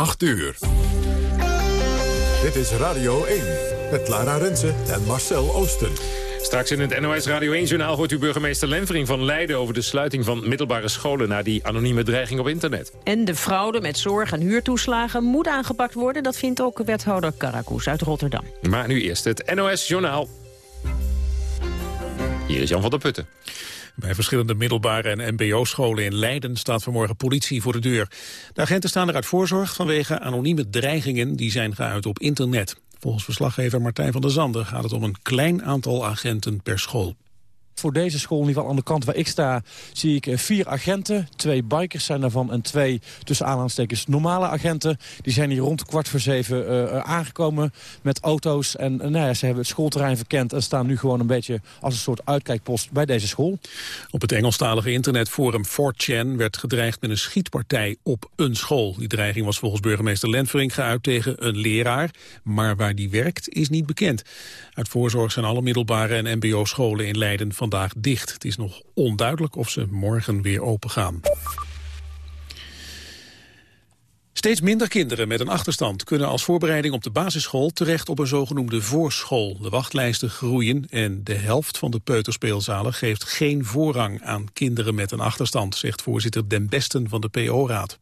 8 uur. Dit is Radio 1 met Lara Rensen en Marcel Oosten. Straks in het NOS Radio 1-journaal hoort u burgemeester Lenvering van Leiden... over de sluiting van middelbare scholen na die anonieme dreiging op internet. En de fraude met zorg- en huurtoeslagen moet aangepakt worden. Dat vindt ook wethouder Karakous uit Rotterdam. Maar nu eerst het NOS-journaal. Hier is Jan van der Putten. Bij verschillende middelbare en mbo-scholen in Leiden staat vanmorgen politie voor de deur. De agenten staan er uit voorzorg vanwege anonieme dreigingen die zijn geuit op internet. Volgens verslaggever Martijn van der Zanden gaat het om een klein aantal agenten per school. Voor deze school, in ieder geval aan de kant waar ik sta, zie ik eh, vier agenten. Twee bikers zijn daarvan en twee, tussen aanhalingstekens, normale agenten. Die zijn hier rond kwart voor zeven uh, aangekomen met auto's. En nou ja, ze hebben het schoolterrein verkend en staan nu gewoon een beetje als een soort uitkijkpost bij deze school. Op het Engelstalige internetforum 4chan werd gedreigd met een schietpartij op een school. Die dreiging was volgens burgemeester Lentvering geuit tegen een leraar. Maar waar die werkt is niet bekend. Uit voorzorg zijn alle middelbare en mbo-scholen in Leiden vandaag dicht. Het is nog onduidelijk of ze morgen weer open gaan. Steeds minder kinderen met een achterstand kunnen als voorbereiding op de basisschool terecht op een zogenoemde voorschool. De wachtlijsten groeien en de helft van de peuterspeelzalen geeft geen voorrang aan kinderen met een achterstand, zegt voorzitter Den Besten van de PO-raad.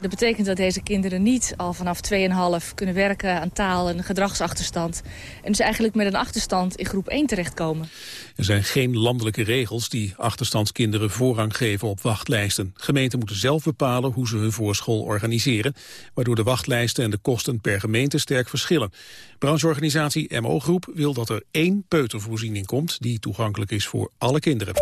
Dat betekent dat deze kinderen niet al vanaf 2,5 kunnen werken aan taal en gedragsachterstand. En dus eigenlijk met een achterstand in groep 1 terechtkomen. Er zijn geen landelijke regels die achterstandskinderen voorrang geven op wachtlijsten. Gemeenten moeten zelf bepalen hoe ze hun voorschool organiseren, waardoor de wachtlijsten en de kosten per gemeente sterk verschillen. Brancheorganisatie MO Groep wil dat er één peutervoorziening komt die toegankelijk is voor alle kinderen.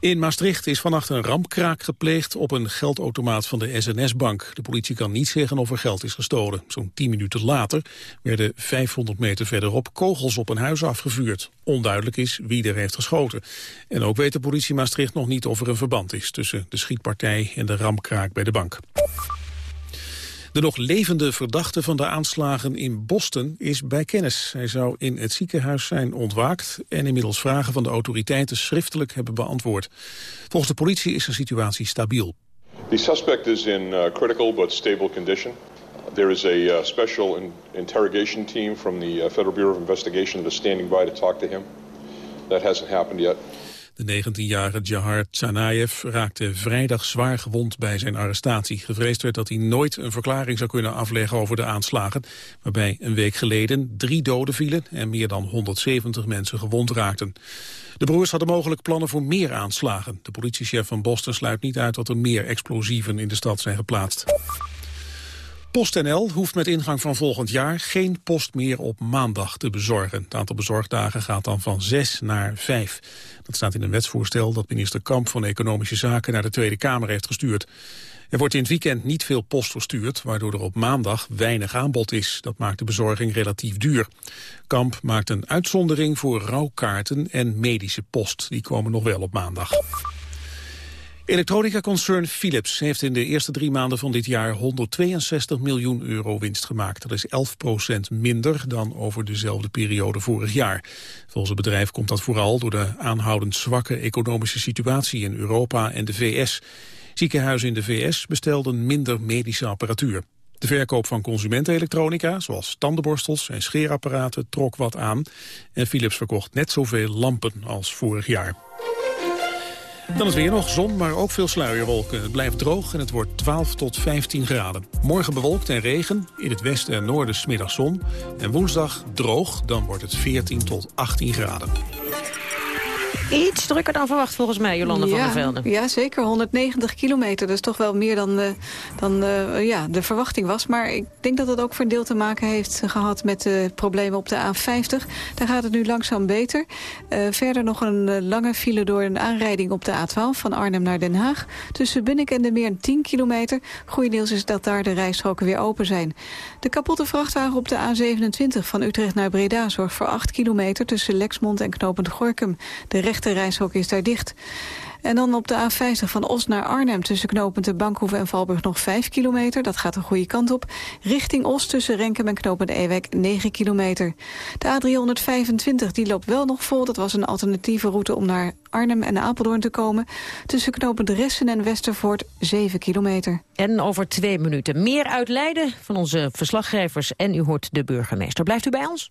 In Maastricht is vannacht een rampkraak gepleegd op een geldautomaat van de SNS-bank. De politie kan niet zeggen of er geld is gestolen. Zo'n 10 minuten later werden 500 meter verderop kogels op een huis afgevuurd. Onduidelijk is wie er heeft geschoten. En ook weet de politie Maastricht nog niet of er een verband is tussen de schietpartij en de rampkraak bij de bank. De nog levende verdachte van de aanslagen in Boston is bij kennis. Hij zou in het ziekenhuis zijn ontwaakt en inmiddels vragen van de autoriteiten schriftelijk hebben beantwoord. Volgens de politie is de situatie stabiel. The suspect is in uh, critical but stable condition. There is a uh, special in interrogation team from the uh, Federal Bureau of Investigation that is standing by to talk to him. That hasn't happened yet. De 19-jarige Jahar Tsanaev raakte vrijdag zwaar gewond bij zijn arrestatie. Gevreesd werd dat hij nooit een verklaring zou kunnen afleggen over de aanslagen, waarbij een week geleden drie doden vielen en meer dan 170 mensen gewond raakten. De broers hadden mogelijk plannen voor meer aanslagen. De politiechef van Boston sluit niet uit dat er meer explosieven in de stad zijn geplaatst. PostNL hoeft met ingang van volgend jaar geen post meer op maandag te bezorgen. Het aantal bezorgdagen gaat dan van zes naar vijf. Dat staat in een wetsvoorstel dat minister Kamp van Economische Zaken naar de Tweede Kamer heeft gestuurd. Er wordt in het weekend niet veel post verstuurd, waardoor er op maandag weinig aanbod is. Dat maakt de bezorging relatief duur. Kamp maakt een uitzondering voor rouwkaarten en medische post. Die komen nog wel op maandag. Elektronica-concern Philips heeft in de eerste drie maanden van dit jaar 162 miljoen euro winst gemaakt. Dat is 11 procent minder dan over dezelfde periode vorig jaar. Volgens het bedrijf komt dat vooral door de aanhoudend zwakke economische situatie in Europa en de VS. Ziekenhuizen in de VS bestelden minder medische apparatuur. De verkoop van consumentenelektronica, zoals tandenborstels en scheerapparaten, trok wat aan. En Philips verkocht net zoveel lampen als vorig jaar. Dan is weer nog zon, maar ook veel sluierwolken. Het blijft droog en het wordt 12 tot 15 graden. Morgen bewolkt en regen, in het westen en noorden smiddag zon. En woensdag droog, dan wordt het 14 tot 18 graden. Iets drukker dan verwacht volgens mij, Jolanda ja, van der Velden. Ja, zeker. 190 kilometer. Dat is toch wel meer dan, uh, dan uh, ja, de verwachting was. Maar ik denk dat het ook voor een deel te maken heeft gehad met de problemen op de A50. Daar gaat het nu langzaam beter. Uh, verder nog een lange file door een aanrijding op de A12 van Arnhem naar Den Haag. Tussen Bunnik en de Meer 10 kilometer. Goeie nieuws is dat daar de rijstroken weer open zijn. De kapotte vrachtwagen op de A27 van Utrecht naar Breda zorgt voor 8 kilometer tussen Lexmond en Knopend Gorkum. De rechte reishok is daar dicht. En dan op de A50 van Os naar Arnhem tussen knooppunt Bankhoeven en Valburg nog 5 kilometer. Dat gaat de goede kant op. Richting Os tussen Renkum en knooppunt Ewek 9 kilometer. De A325 die loopt wel nog vol. Dat was een alternatieve route om naar Arnhem en Apeldoorn te komen. Tussen knooppunt Ressen en Westervoort 7 kilometer. En over twee minuten meer uit Leiden van onze verslaggevers. En u hoort de burgemeester. Blijft u bij ons?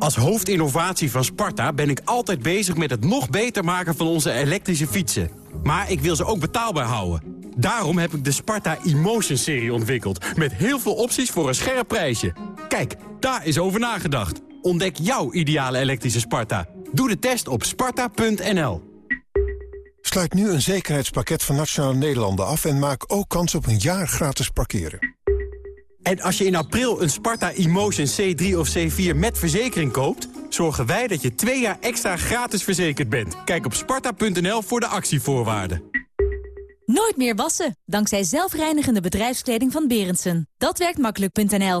Als hoofdinnovatie van Sparta ben ik altijd bezig met het nog beter maken van onze elektrische fietsen. Maar ik wil ze ook betaalbaar houden. Daarom heb ik de Sparta Emotion-serie ontwikkeld. Met heel veel opties voor een scherp prijsje. Kijk, daar is over nagedacht. Ontdek jouw ideale elektrische Sparta. Doe de test op sparta.nl. Sluit nu een zekerheidspakket van Nationale Nederlanden af... en maak ook kans op een jaar gratis parkeren. En als je in april een Sparta Emotion C3 of C4 met verzekering koopt... zorgen wij dat je twee jaar extra gratis verzekerd bent. Kijk op sparta.nl voor de actievoorwaarden. Nooit meer wassen, dankzij zelfreinigende bedrijfskleding van Berendsen. Dat werkt makkelijk.nl.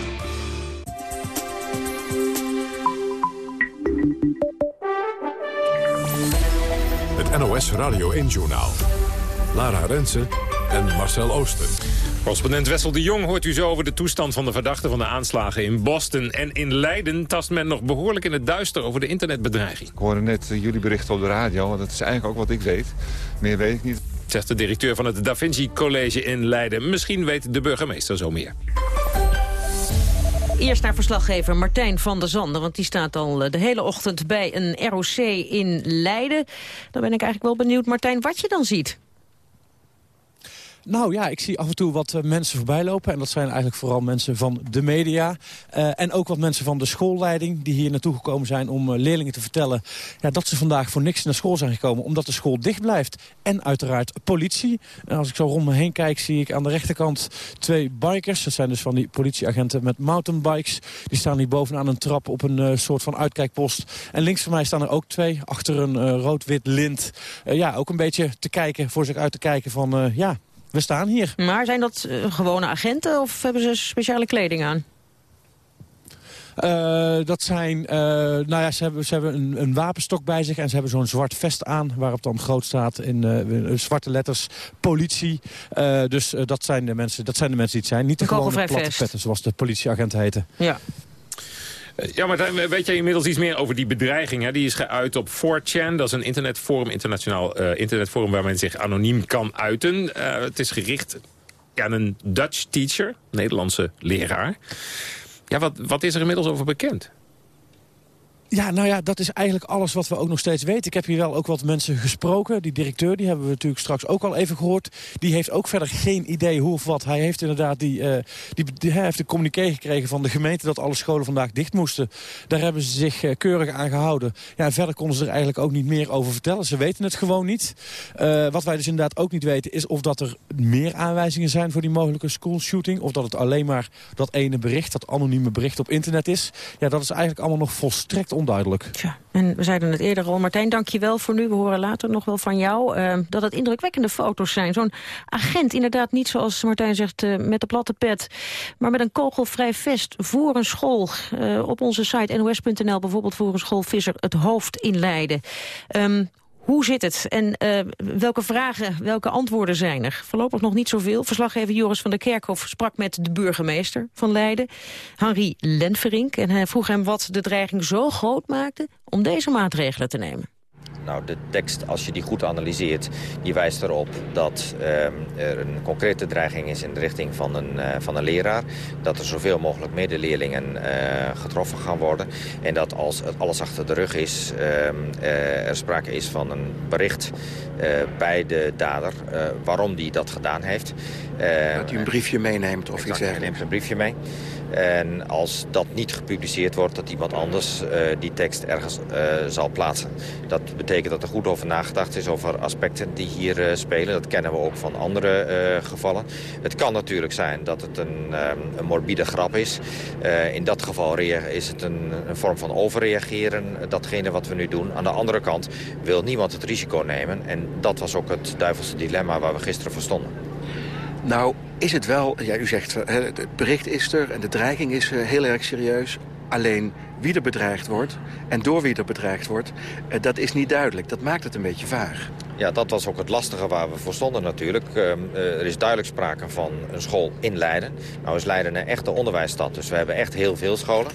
NOS Radio 1-journaal. Lara Rensen en Marcel Oosten. Correspondent Wessel de Jong hoort u zo over de toestand van de verdachten van de aanslagen in Boston. En in Leiden tast men nog behoorlijk in het duister over de internetbedreiging. Ik hoorde net eh, jullie berichten op de radio, want dat is eigenlijk ook wat ik weet. Meer weet ik niet. Zegt de directeur van het Da Vinci College in Leiden. Misschien weet de burgemeester zo meer. Eerst naar verslaggever Martijn van der Zanden, want die staat al eh, de hele ochtend bij een ROC in Leiden. Dan ben ik eigenlijk wel benieuwd, Martijn, wat je dan ziet. Nou ja, ik zie af en toe wat uh, mensen voorbij lopen. En dat zijn eigenlijk vooral mensen van de media. Uh, en ook wat mensen van de schoolleiding die hier naartoe gekomen zijn... om uh, leerlingen te vertellen ja, dat ze vandaag voor niks naar school zijn gekomen... omdat de school dicht blijft. En uiteraard politie. En als ik zo rond me heen kijk, zie ik aan de rechterkant twee bikers. Dat zijn dus van die politieagenten met mountainbikes. Die staan hier bovenaan een trap op een soort van uitkijkpost. En links van mij staan er ook twee, achter een rood-wit lint. ja, ook een beetje te kijken, voor zich uit te kijken van... ja, we staan hier. Maar zijn dat uh, gewone agenten of hebben ze speciale kleding aan? Uh, dat zijn, uh, nou ja, ze hebben, ze hebben een, een, wapenstok bij zich en ze hebben zo'n zwart vest aan... waarop dan groot staat in uh, zwarte letters politie. dus dat, zijn de mensen, dat zijn de mensen die het zijn. Niet de gewone platte petten zoals de politieagenten heten. Ja. Ja, maar weet jij inmiddels iets meer over die bedreiging? Hè? Die is geuit op 4chan. Dat is een internetforum, internationaal uh, internetforum... waar men zich anoniem kan uiten. Uh, het is gericht aan een Dutch teacher, Nederlandse leraar. Ja, wat, wat is er inmiddels over bekend? Ja, nou ja, dat is eigenlijk alles wat we ook nog steeds weten. Ik heb hier wel ook wat mensen gesproken. Die directeur, die hebben we natuurlijk straks ook al even gehoord. Die heeft ook verder geen idee hoe of wat. Hij heeft inderdaad die, uh, die, hij heeft een communiqué gekregen van de gemeente... dat alle scholen vandaag dicht moesten. Daar hebben ze zich uh, keurig aan gehouden. Ja, en verder konden ze er eigenlijk ook niet meer over vertellen. Ze weten het gewoon niet. Uh, wat wij dus inderdaad ook niet weten... is of dat er meer aanwijzingen zijn voor die mogelijke schoolshooting... of dat het alleen maar dat ene bericht, dat anonieme bericht op internet is. Ja, dat is eigenlijk allemaal nog volstrekt onduidelijk. Tja, en we zeiden het eerder al. Martijn, dank je wel voor nu. We horen later nog wel van jou uh, dat het indrukwekkende foto's zijn. Zo'n agent, inderdaad niet zoals Martijn zegt uh, met de platte pet... maar met een kogelvrij vest voor een school. Uh, op onze site nos.nl bijvoorbeeld voor een school Visser het hoofd in Leiden. Um, hoe zit het en uh, welke vragen, welke antwoorden zijn er? Voorlopig nog niet zoveel. Verslaggever Joris van der Kerkhof sprak met de burgemeester van Leiden, Henri Lenverink. En hij vroeg hem wat de dreiging zo groot maakte om deze maatregelen te nemen. Nou, de tekst, als je die goed analyseert, die wijst erop dat uh, er een concrete dreiging is in de richting van een, uh, van een leraar. Dat er zoveel mogelijk medeleerlingen uh, getroffen gaan worden. En dat als het alles achter de rug is, ehm, eh, er sprake is van een bericht bij de dader waarom die dat gedaan heeft. dat hij een briefje meeneemt of iets dergelijks. neemt een briefje mee. En als dat niet gepubliceerd wordt, dat iemand anders uh, die tekst ergens uh, zal plaatsen. Dat betekent dat er goed over nagedacht is over aspecten die hier uh, spelen. Dat kennen we ook van andere gevallen. Het kan natuurlijk zijn dat het een, een morbide grap is. in dat geval is het een, een, vorm van overreageren, datgene wat we nu doen. Aan de andere kant wil niemand het risico nemen. En dat was ook het duivelse dilemma waar we gisteren voor stonden. Nou, is het wel, ja, u zegt, het bericht is er en de dreiging is eh, heel erg serieus. Alleen wie er bedreigd wordt en door wie er bedreigd wordt, eh, dat is niet duidelijk. Dat maakt het een beetje vaag. Ja, dat was ook het lastige waar we voor stonden natuurlijk. Uh, er is duidelijk sprake van een school in Leiden. Nou is Leiden een echte onderwijsstad, dus we hebben echt heel veel scholen.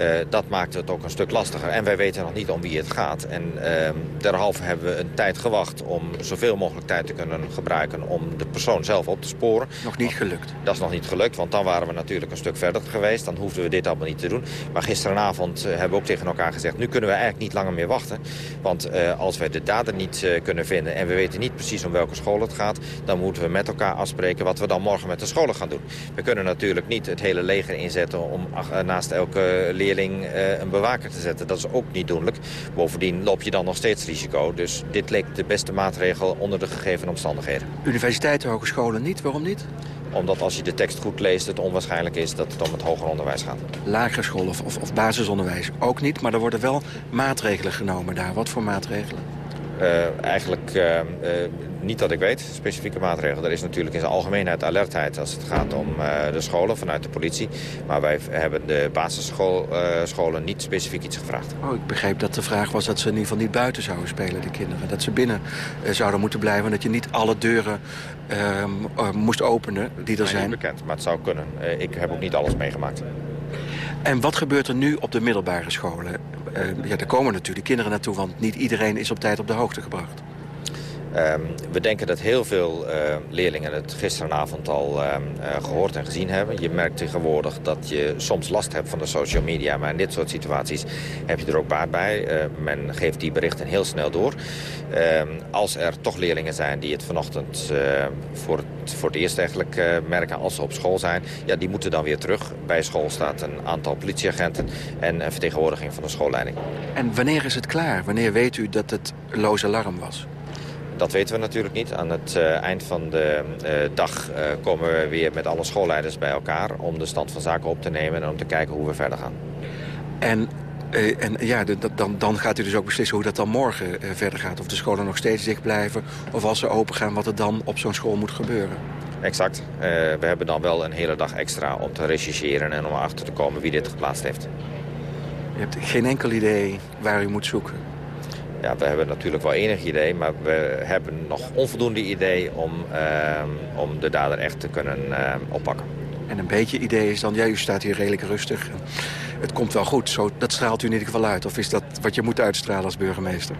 Uh, dat maakt het ook een stuk lastiger. En wij weten nog niet om wie het gaat. En uh, derhalve hebben we een tijd gewacht om zoveel mogelijk tijd te kunnen gebruiken... om de persoon zelf op te sporen. Nog niet gelukt? Dat is nog niet gelukt, want dan waren we natuurlijk een stuk verder geweest. Dan hoefden we dit allemaal niet te doen. Maar gisteravond uh, hebben we ook tegen elkaar gezegd... nu kunnen we eigenlijk niet langer meer wachten. Want als wij de dader niet kunnen vinden... en we weten niet precies om welke school het gaat... dan moeten we met elkaar afspreken wat we dan morgen met de scholen gaan doen. We kunnen natuurlijk niet het hele leger inzetten... om naast elke leerling uh, een bewaker te zetten. Dat is ook niet doenlijk. Bovendien loop je dan nog steeds risico. Dus dit leek de beste maatregel onder de gegeven omstandigheden. Universiteiten, hogescholen niet? Waarom niet? Omdat als je de tekst goed leest, het onwaarschijnlijk is dat het om het hoger onderwijs gaat. Lagere school of, of, of basisonderwijs ook niet, maar er worden wel maatregelen genomen daar. Wat voor maatregelen? Uh, eigenlijk uh, uh, niet dat ik weet, specifieke maatregelen. Er is natuurlijk in zijn algemeenheid alertheid als het gaat om de scholen vanuit de politie. Maar wij hebben de basisscholen niet specifiek iets gevraagd. Oh, ik begreep dat de vraag was dat ze in ieder geval niet buiten zouden spelen, de kinderen. Dat ze binnen zouden moeten blijven en dat je niet alle deuren ehm, moest openen die er zijn. Niet bekend, maar het zou kunnen. ik heb ook niet alles meegemaakt. En wat gebeurt er nu op de middelbare scholen? Uh, ja, daar komen natuurlijk kinderen naartoe, want niet iedereen is op tijd op de hoogte gebracht. Um, we denken dat heel veel uh, leerlingen het gisteravond al uh, uh, gehoord en gezien hebben. Je merkt tegenwoordig dat je soms last hebt van de social media. Maar in dit soort situaties heb je er ook baat bij. men geeft die berichten heel snel door. Ehm, als er toch leerlingen zijn die het vanochtend voor, het, voor het eerst eigenlijk merken als ze op school zijn... Ja, die moeten dan weer terug. Bij school staat een aantal politieagenten en een vertegenwoordiging van de schoolleiding. En wanneer is het klaar? Wanneer weet u dat het loze alarm was? Dat weten we natuurlijk niet. Aan het uh, eind van de uh, dag uh, komen we weer met alle schoolleiders bij elkaar... om de stand van zaken op te nemen en om te kijken hoe we verder gaan. En, en ja, de, dan, dan gaat u dus ook beslissen hoe dat dan morgen verder gaat. Of de scholen nog steeds dicht blijven of als ze open gaan... wat er dan op zo'n school moet gebeuren. Exact. we hebben dan wel een hele dag extra om te rechercheren... en om achter te komen wie dit geplaatst heeft. Je hebt geen enkel idee waar u moet zoeken? Ja, we hebben natuurlijk wel enig idee, maar we hebben nog onvoldoende idee om, uh, om de dader echt te kunnen uh, oppakken. En een beetje idee is dan, ja, u staat hier redelijk rustig. Het komt wel goed, Zo, dat straalt u in ieder geval uit. Of is dat wat je moet uitstralen als burgemeester?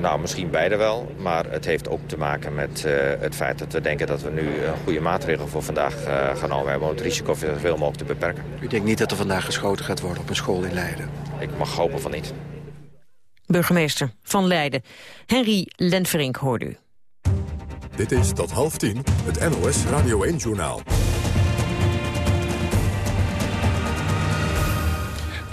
Nou, misschien beide wel. Maar het heeft ook te maken met uh, het feit dat we denken dat we nu een goede maatregel voor vandaag uh, genomen hebben... om het risico zoveel mogelijk te beperken. U denkt niet dat er vandaag geschoten gaat worden op een school in Leiden? Ik mag hopen van niet burgemeester van Leiden. Henry Lenverink hoorde u. Dit is tot half tien het NOS Radio 1-journaal.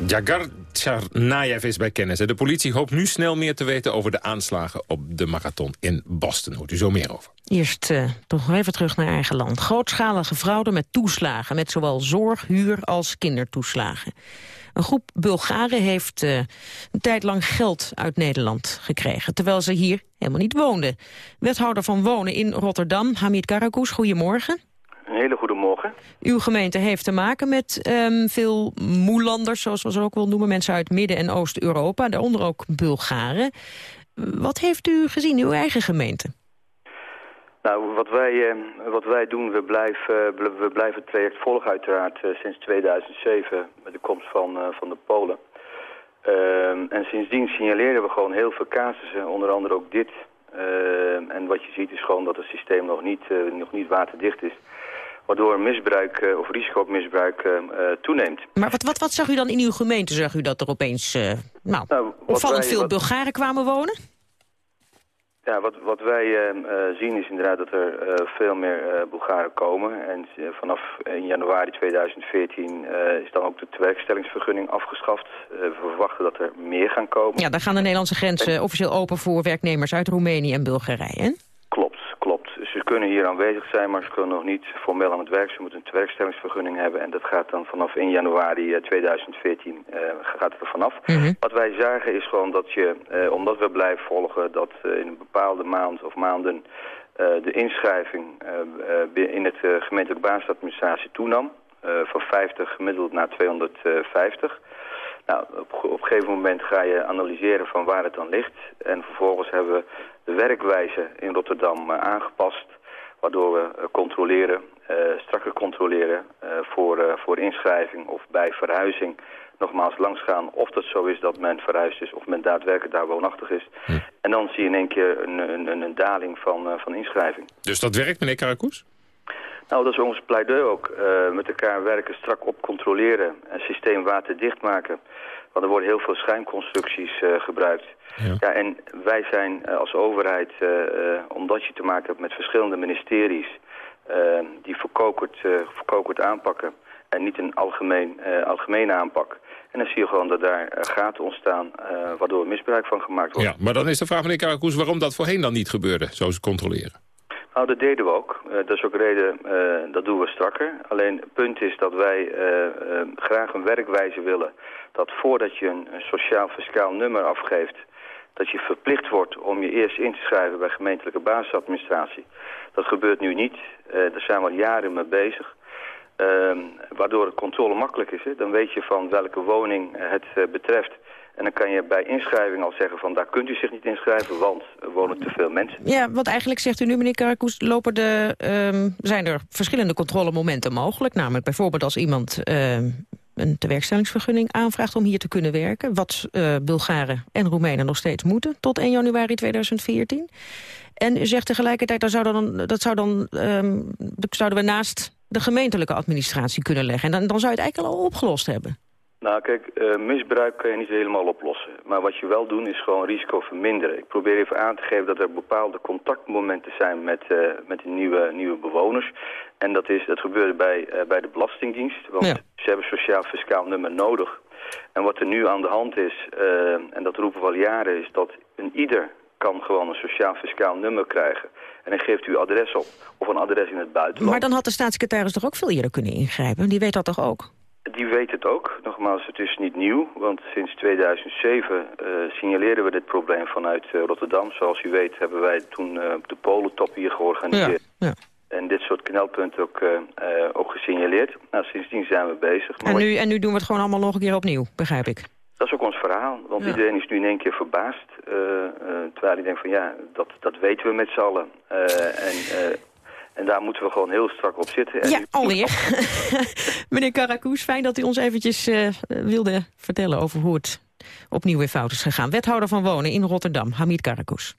Jagar Tsarnaev is bij kennis. De politie hoopt nu snel meer te weten over de aanslagen op de marathon in Boston. Hoort u zo meer over. Eerst uh, toch nog even terug naar eigen land. Grootschalige fraude met toeslagen, met zowel zorg, huur als kindertoeslagen. Een groep Bulgaren heeft uh, een tijd lang geld uit Nederland gekregen... terwijl ze hier helemaal niet woonden. Wethouder van Wonen in Rotterdam, Hamid Karakous, goedemorgen. Een hele goede morgen. Uw gemeente heeft te maken met um, veel moelanders, zoals we ze ook wel noemen. Mensen uit Midden- en Oost-Europa, daaronder ook Bulgaren. Wat heeft u gezien in uw eigen gemeente? Nou, wat wij, uh, wat wij doen, we blijven, uh, we blijven het traject volgen uiteraard uh, sinds 2007 met de komst van, van de Polen. Ehm, en sindsdien signaleren we gewoon heel veel casussen, onder andere ook dit. Ehm, en wat je ziet is gewoon dat het systeem nog niet, nog niet waterdicht is waardoor misbruik of risico op misbruik uh, toeneemt. Maar wat, wat, wat zag u dan in uw gemeente? Zag u dat er opeens nou, nou opvallend wij, veel wat... Bulgaren kwamen wonen? Ja, wat, wat wij uh, zien is inderdaad dat er veel meer Bulgaren komen. En vanaf januari 2014 is dan ook de werkstellingsvergunning afgeschaft. we verwachten dat er meer gaan komen. Ja, dan gaan de Nederlandse grenzen officieel open voor werknemers uit Roemenië en Bulgarije, kunnen hier aanwezig zijn, maar ze kunnen nog niet formeel aan het werk. Ze moeten een werkstellingsvergunning hebben en dat gaat dan vanaf 1 januari 2014 uh, gaat het er vanaf. Mm -hmm. Wat wij zagen is gewoon dat je, uh, omdat we blijven volgen, dat in een bepaalde maand of maanden de inschrijving in het gemeentelijk basisadministratie toenam. van 50 gemiddeld naar 250. Nou, op, op een gegeven moment ga je analyseren van waar het dan ligt. En vervolgens hebben we de werkwijze in Rotterdam aangepast. Waardoor we uh, controleren, uh, strakker controleren voor, voor inschrijving of bij verhuizing nogmaals langsgaan of dat zo is dat men verhuisd is of men daadwerkelijk daar woonachtig is. Hm. En dan zie je in één keer een, een, een daling van, van inschrijving. Dus dat werkt, meneer Karakoes? Nou, dat is ons pleidooi ook. Uh, met elkaar werken, strak op controleren, een systeem waterdicht maken. Want er worden heel veel schijnconstructies uh, gebruikt. Ja. ja. en wij zijn uh, als overheid, omdat je te maken hebt met verschillende ministeries... die verkokerd, verkokerd aanpakken en niet een algemeen, algemene aanpak... En dan zie je gewoon dat daar gaten ontstaan waardoor misbruik van gemaakt wordt. Ja, maar dan is de vraag, meneer Karakoes, waarom dat voorheen dan niet gebeurde, zo ze controleren? Nou, dat deden we ook. Uh, dat is ook reden, uh, dat doen we strakker. Alleen het punt is dat wij uh, graag een werkwijze willen... dat voordat je een, sociaal-fiscaal nummer afgeeft... dat je verplicht wordt om je eerst in te schrijven bij gemeentelijke basisadministratie. Dat gebeurt nu niet. daar zijn we al jaren mee bezig. Ehm, waardoor de controle makkelijk is. Dan weet je van welke woning het betreft... En dan kan je bij inschrijving al zeggen van daar kunt u zich niet inschrijven, want er wonen te veel mensen. Ja, want eigenlijk zegt u nu, meneer Karakoes, lopen de, um, zijn er verschillende controlemomenten mogelijk. Namelijk bijvoorbeeld als iemand um, een tewerkstellingsvergunning aanvraagt om hier te kunnen werken. Wat uh, Bulgaren en Roemenen nog steeds moeten tot 1 januari 2014. En u zegt tegelijkertijd, dat, zou dan, dat, zou dan, dat zouden we naast de gemeentelijke administratie kunnen leggen. En dan, dan zou je het eigenlijk al opgelost hebben. Nou kijk, uh, misbruik kan je niet helemaal oplossen. Maar wat je wel doet is gewoon risico verminderen. Ik probeer even aan te geven dat er bepaalde contactmomenten zijn met, uh, met de nieuwe, nieuwe bewoners. En dat, is, dat gebeurde bij, uh, bij de Belastingdienst. Want ja. ze hebben sociaal-fiscaal nummer nodig. En wat er nu aan de hand is, en dat roepen we al jaren, is dat een ieder kan gewoon een sociaal-fiscaal nummer krijgen. En dan geeft u adres op, of een adres in het buitenland. Maar dan had de staatssecretaris toch ook veel eerder kunnen ingrijpen? Die weet dat toch ook? Die weet het ook. Nogmaals, het is niet nieuw, want sinds 2007 uh, signaleren we dit probleem vanuit uh, Rotterdam. Zoals u weet hebben wij toen uh, de polentop hier georganiseerd. Ja, ja. En dit soort knelpunten ook, ook gesignaleerd. Nou, sindsdien zijn we bezig. En nu, en nu doen we het gewoon allemaal nog een keer opnieuw, begrijp ik. Dat is ook ons verhaal, want ja. iedereen is nu in één keer verbaasd. terwijl ik denk van ja, dat, dat weten we met z'n allen. en en daar moeten we gewoon heel strak op zitten. En ja, alweer. Meneer Karakoes, fijn dat u ons eventjes uh, wilde vertellen over hoe het opnieuw weer fout is gegaan. Wethouder van Wonen in Rotterdam, Hamid Karakoes.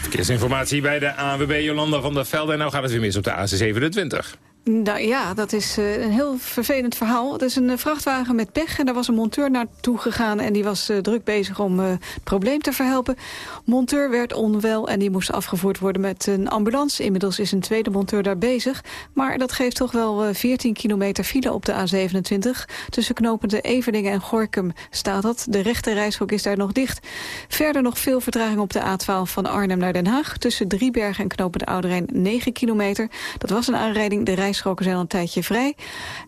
Verkeersinformatie bij de ANWB Jolanda van der Velde. En nou gaat het weer mis op de AC27. Nou ja, dat is uh, een heel vervelend verhaal. Het is een uh, vrachtwagen met pech en daar was een monteur naartoe gegaan... en die was uh, druk bezig om het probleem te verhelpen. Monteur werd onwel en die moest afgevoerd worden met een ambulance. Inmiddels is een tweede monteur daar bezig. Maar dat geeft toch wel 14 kilometer file op de A27. Tussen knopende Everdingen en Gorkum staat dat. De rechte reishok is daar nog dicht. Verder nog veel vertraging op de A12 van Arnhem naar Den Haag. Tussen Driebergen en knopende Ouderijn 9 kilometer. Dat was een aanrijding, de reis rijstroken zijn al een tijdje vrij.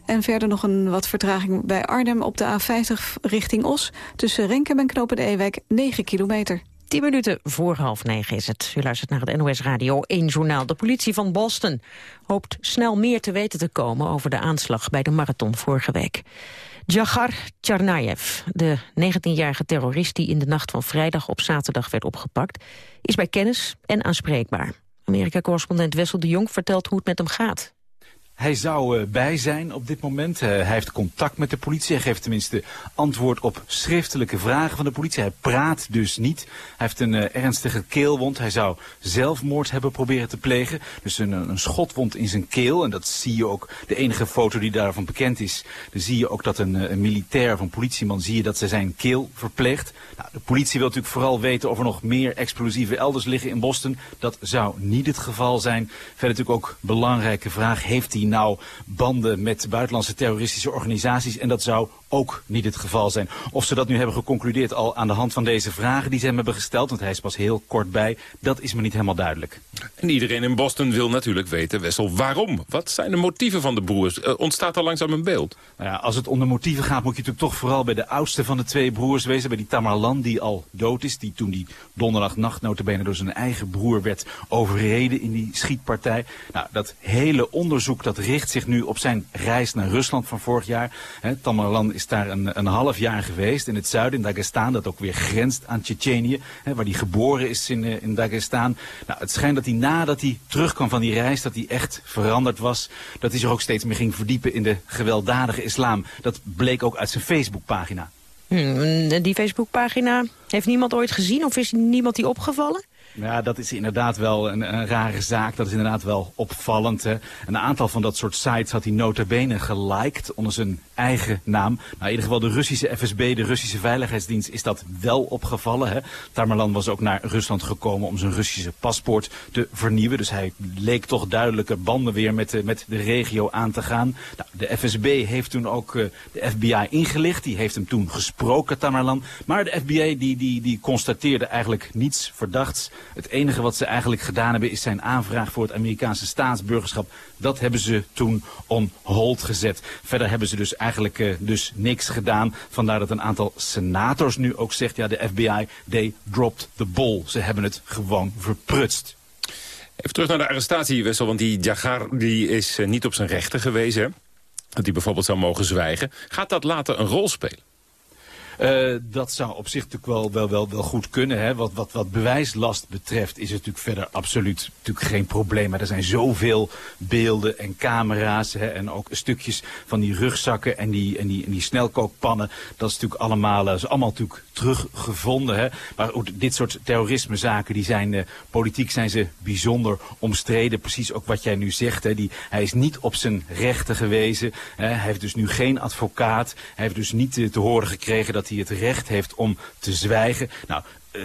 En verder nog een wat vertraging bij Arnhem op de A50 richting Os. Tussen Renkem en Knopen de Ewijk 9 kilometer. 10 minuten voor half negen is het. U luistert naar het NOS Radio 1 Journaal. De politie van Boston hoopt snel meer te weten te komen... over de aanslag bij de marathon vorige week. Djagar Tsarnaev, de 19-jarige terrorist... die in de nacht van vrijdag op zaterdag werd opgepakt... is bij kennis en aanspreekbaar. Amerika-correspondent Wessel de Jong vertelt hoe het met hem gaat. Hij zou uh, bij zijn op dit moment. Uh, hij heeft contact met de politie. Hij geeft tenminste antwoord op schriftelijke vragen van de politie. Hij praat dus niet. Hij heeft een uh, ernstige keelwond. Hij zou zelfmoord hebben proberen te plegen. Dus een, een, schotwond in zijn keel. En dat zie je ook, de enige foto die daarvan bekend is. Dan zie je ook dat een, een militair of een politieman, zie je dat ze zijn keel verpleegt. Nou, de politie wil natuurlijk vooral weten of er nog meer explosieven elders liggen in Boston. Dat zou niet het geval zijn. Verder natuurlijk ook belangrijke vraag. Heeft hij nou banden met buitenlandse terroristische organisaties. En dat zou ook niet het geval zijn. Of ze dat nu hebben geconcludeerd al aan de hand van deze vragen die ze hem hebben gesteld. Want hij is pas heel kort bij. Dat is me niet helemaal duidelijk. En iedereen in Boston wil natuurlijk weten, Wessel, waarom? Wat zijn de motieven van de broers? Uh, ontstaat er langzaam een beeld? Nou ja, als het om de motieven gaat moet je natuurlijk toch vooral bij de oudste van de twee broers wezen. Bij die Tamerlan die al dood is. Die toen die donderdagnacht notabene door zijn eigen broer werd overreden in die schietpartij. Nou, dat hele onderzoek dat richt zich nu op zijn reis naar Rusland van vorig jaar. He, Tamerlan is daar een, een half jaar geweest in het zuiden, in Dagestan, dat ook weer grenst aan Tsjetsjenië, waar hij geboren is in, uh, in Dagestan. Nou, het schijnt dat hij nadat hij terugkwam van die reis, dat hij echt veranderd was. Dat hij zich ook steeds meer ging verdiepen in de gewelddadige islam. Dat bleek ook uit zijn Facebookpagina. Hmm, die Facebookpagina heeft niemand ooit gezien of is niemand die opgevallen? Ja, dat is inderdaad wel een, een, rare zaak. Dat is inderdaad wel opvallend. Hè. Een aantal van dat soort sites had hij nota bene geliked onder zijn eigen naam. Nou, in ieder geval de Russische FSB, de Russische Veiligheidsdienst, is dat wel opgevallen. Hè. Was ook naar Rusland gekomen om zijn Russische paspoort te vernieuwen. Dus hij leek toch duidelijke banden weer met de, met de regio aan te gaan. Nou, de FSB heeft toen ook uh, de FBI ingelicht. Die heeft hem toen gesproken, Tamerlan. Maar de FBI die, die, die constateerde eigenlijk niets verdachts. Het enige wat ze eigenlijk gedaan hebben is zijn aanvraag voor het Amerikaanse staatsburgerschap. Dat hebben ze toen on hold gezet. Verder hebben ze dus eigenlijk uh, dus niks gedaan. Vandaar dat een aantal senators nu ook zegt, ja de FBI, they dropped the ball. Ze hebben het gewoon verprutst. Even terug naar de arrestatie, Wessel, want die Jagar die is uh, niet op zijn rechten gewezen. Dat hij bijvoorbeeld zou mogen zwijgen. Gaat dat later een rol spelen? Uh, dat zou op zich natuurlijk wel, wel, wel, goed kunnen. Hè. Wat, wat, wat bewijslast betreft is het natuurlijk verder absoluut natuurlijk geen probleem. Maar er zijn zoveel beelden en camera's hè, en ook stukjes van die rugzakken en die, en die, en die snelkookpannen. Dat is natuurlijk allemaal, uh, is allemaal natuurlijk teruggevonden. Hè. Maar dit soort terrorismezaken, die zijn uh, politiek zijn ze bijzonder omstreden. Precies ook wat jij nu zegt. Hè. Die, hij is niet op zijn rechten gewezen. Hè. Hij heeft dus nu geen advocaat. Hij heeft dus niet te horen gekregen dat hij het recht heeft om te zwijgen. Nou,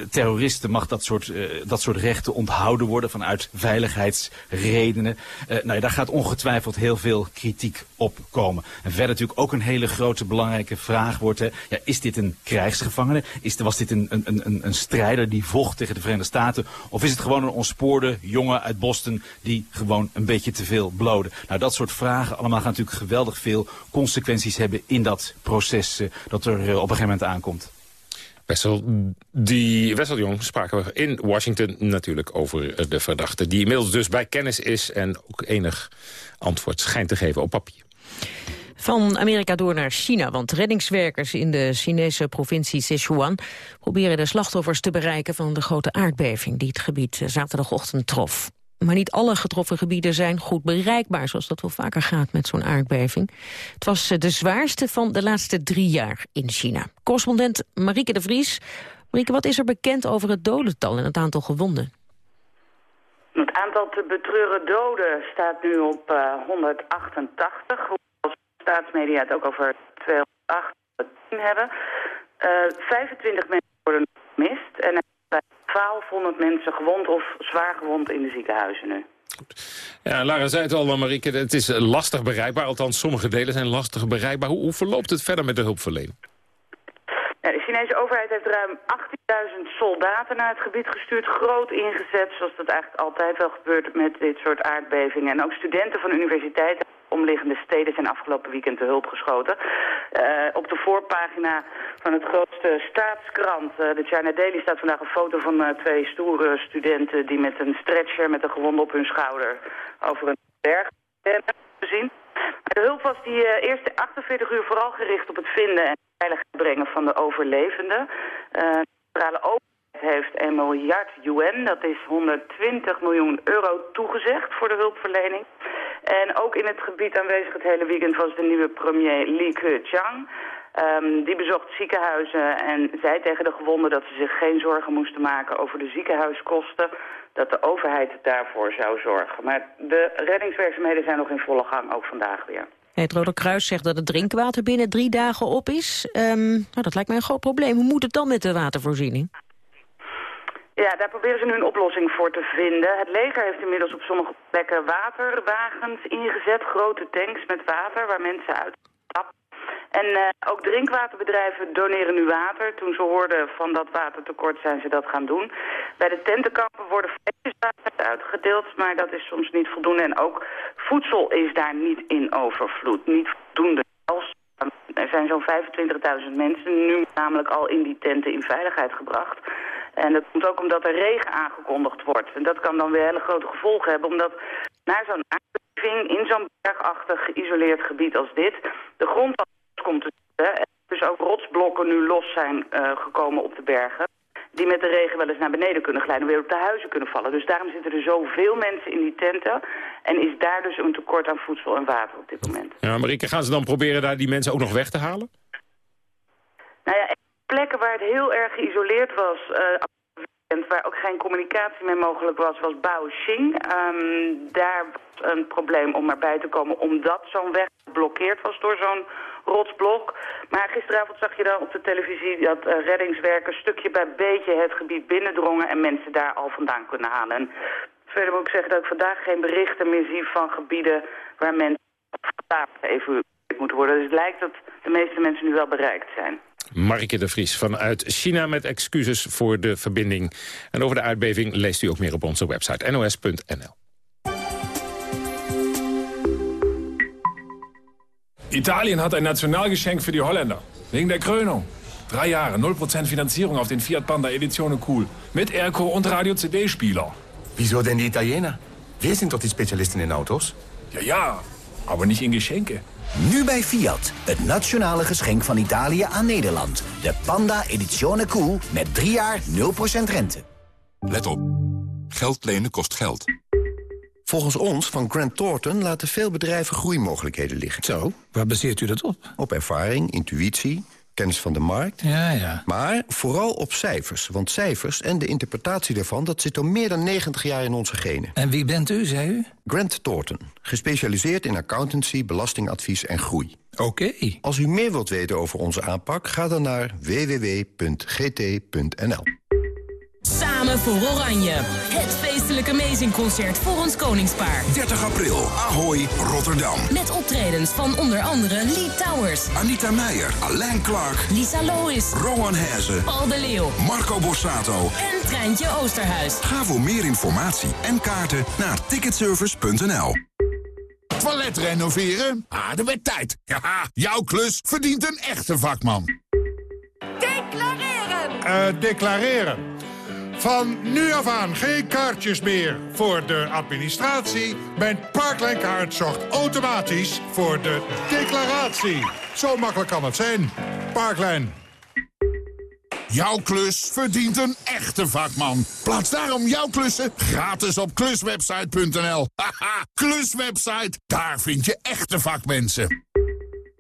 terroristen mag dat soort, uh, dat soort rechten onthouden worden vanuit veiligheidsredenen. Uh, nou ja, daar gaat ongetwijfeld heel veel kritiek op komen. En verder natuurlijk ook een hele grote belangrijke vraag wordt, hè, ja, is dit een krijgsgevangene? Is, was dit een, een, een, een strijder die vocht tegen de Verenigde Staten? Of is het gewoon een ontspoorde jongen uit Boston die gewoon een beetje te veel blode? Nou, dat soort vragen allemaal gaan natuurlijk geweldig veel consequenties hebben in dat proces dat er op een gegeven moment aankomt. Wessel, die Wessel Jong spraken we in Washington natuurlijk over de verdachte... die inmiddels dus bij kennis is en ook enig antwoord schijnt te geven op papier. Van Amerika door naar China, want reddingswerkers in de Chinese provincie Sichuan proberen de slachtoffers te bereiken van de grote aardbeving die het gebied zaterdagochtend trof. Maar niet alle getroffen gebieden zijn goed bereikbaar, zoals dat wel vaker gaat met zo'n aardbeving. Het was de zwaarste van de laatste drie jaar in China. Correspondent Marieke de Vries. Marieke, wat is er bekend over het dodental en het aantal gewonden? Het aantal te betreuren doden staat nu op uh, 188. Hoewel staatsmedia het ook over 208 hebben. Uh, 25 mensen worden gemist en 1200 mensen gewond of zwaar gewond in de ziekenhuizen nu. Ja, Lara zei het al, Marieke, het is lastig bereikbaar. Althans, sommige delen zijn lastig bereikbaar. Hoe, hoe verloopt het verder met de hulpverlening? De Chinese overheid heeft ruim 18.000 soldaten naar het gebied gestuurd. Groot ingezet, zoals dat eigenlijk altijd wel gebeurt met dit soort aardbevingen. En ook studenten van universiteiten omliggende steden zijn afgelopen weekend te hulp geschoten. Uh, op de voorpagina van het grootste staatskrant, uh, de China Daily, staat vandaag een foto van uh, twee stoere studenten die met een stretcher met een gewond op hun schouder over een berg te zien. De hulp was die eerste 48 uur vooral gericht op het vinden en veilig brengen van de overlevenden. de centrale overheid heeft een miljard yuan, dat is 120 miljoen euro toegezegd voor de hulpverlening. En ook in het gebied aanwezig het hele weekend was de nieuwe premier Li Keqiang. Um, die bezocht ziekenhuizen en zei tegen de gewonden dat ze zich geen zorgen moesten maken over de ziekenhuiskosten. Dat de overheid daarvoor zou zorgen. Maar de reddingswerkzaamheden zijn nog in volle gang, ook vandaag weer. Het Rode Kruis zegt dat het drinkwater binnen drie dagen op is. Um, nou, dat lijkt mij een groot probleem. Hoe moet het dan met de watervoorziening? Ja, daar proberen ze nu een oplossing voor te vinden. Het leger heeft inmiddels op sommige plekken waterwagens ingezet. Grote tanks met water waar mensen uit en uh, ook drinkwaterbedrijven doneren nu water. Toen ze hoorden van dat watertekort zijn ze dat gaan doen. Bij de tentenkampen worden flesjes uitgedeeld, maar dat is soms niet voldoende. En ook voedsel is daar niet in overvloed. Niet voldoende. Er zijn zo'n 25.000 mensen nu namelijk al in die tenten in veiligheid gebracht. En dat komt ook omdat er regen aangekondigd wordt. En dat kan dan weer hele grote gevolgen hebben, omdat naar zo'n aardbeving in zo'n bergachtig geïsoleerd gebied als dit, de grond komt te zitten. En dus ook rotsblokken nu los zijn uh, gekomen op de bergen. Die met de regen wel eens naar beneden kunnen glijden, weer op de huizen kunnen vallen. Dus daarom zitten er zoveel mensen in die tenten. En is daar dus een tekort aan voedsel en water op dit moment. Ja, Marike, gaan ze dan proberen daar die mensen ook nog weg te halen? Nou ja, plekken waar het heel erg geïsoleerd was... Uh, waar ook geen communicatie meer mogelijk was, was Baoxing. Um, daar was een probleem om erbij te komen, omdat zo'n weg geblokkeerd was door zo'n rotsblok. Maar gisteravond zag je dan op de televisie dat uh, reddingswerkers stukje bij beetje het gebied binnendrongen en mensen daar al vandaan kunnen halen. En verder moet ik zeggen dat ik vandaag geen berichten meer zie van gebieden waar mensen vandaag geëvacueerd moeten worden. Dus het lijkt dat de meeste mensen nu wel bereikt zijn. Marike de Vries vanuit China met excuses voor de verbinding. En over de aardbeving leest u ook meer op onze website nos.nl. Italien hat ein Nationalgeschenk für die Holländer. Wegen der Krönung. Drei Jahre, 0% Finanzierung auf den Fiat Panda Edizione Cool. Mit Airco und Radio-CD-Spieler. Wieso denn die Italiener? Wir sind doch die Spezialisten in Autos. Ja, ja, aber nicht in Geschenke. Nu bij Fiat, het nationale geschenk van Italië aan Nederland. De Panda Edizione Cool met 3 jaar 0% rente. Let op. Geld lenen kost geld. Volgens ons van Grant Thornton laten veel bedrijven groeimogelijkheden liggen. Zo, waar baseert u dat op? Op ervaring, intuïtie, kennis van de markt. Ja, ja. Maar vooral op cijfers. Want cijfers en de interpretatie daarvan... dat zit al meer dan 90 jaar in onze genen. En wie bent u, zei u? Grant Thornton. Gespecialiseerd in accountancy, belastingadvies en groei. Oké. Als u meer wilt weten over onze aanpak... ga dan naar www.gt.nl. Samen voor Oranje. Het feestelijke Amazing-concert voor ons koningspaar. 30 april, Ahoy, Rotterdam. Met optredens van onder andere Lee Towers. Anita Meijer, Alain Clark. Lisa Lois. Rowan Hezen. Paul de Leeuw. Marco Borsato. En Treintje Oosterhuis. Ga voor meer informatie en kaarten naar ticketservice.nl. Toilet renoveren? Ah, dat werd tijd. Ja, jouw klus verdient een echte vakman. Declareren! Uh, declareren. Van nu af aan geen kaartjes meer voor de administratie. Mijn Parkline-kaart zorgt automatisch voor de declaratie. Zo makkelijk kan het zijn. Parklijn. Jouw klus verdient een echte vakman. Plaats daarom jouw klussen gratis op kluswebsite.nl. Haha, kluswebsite, daar vind je echte vakmensen.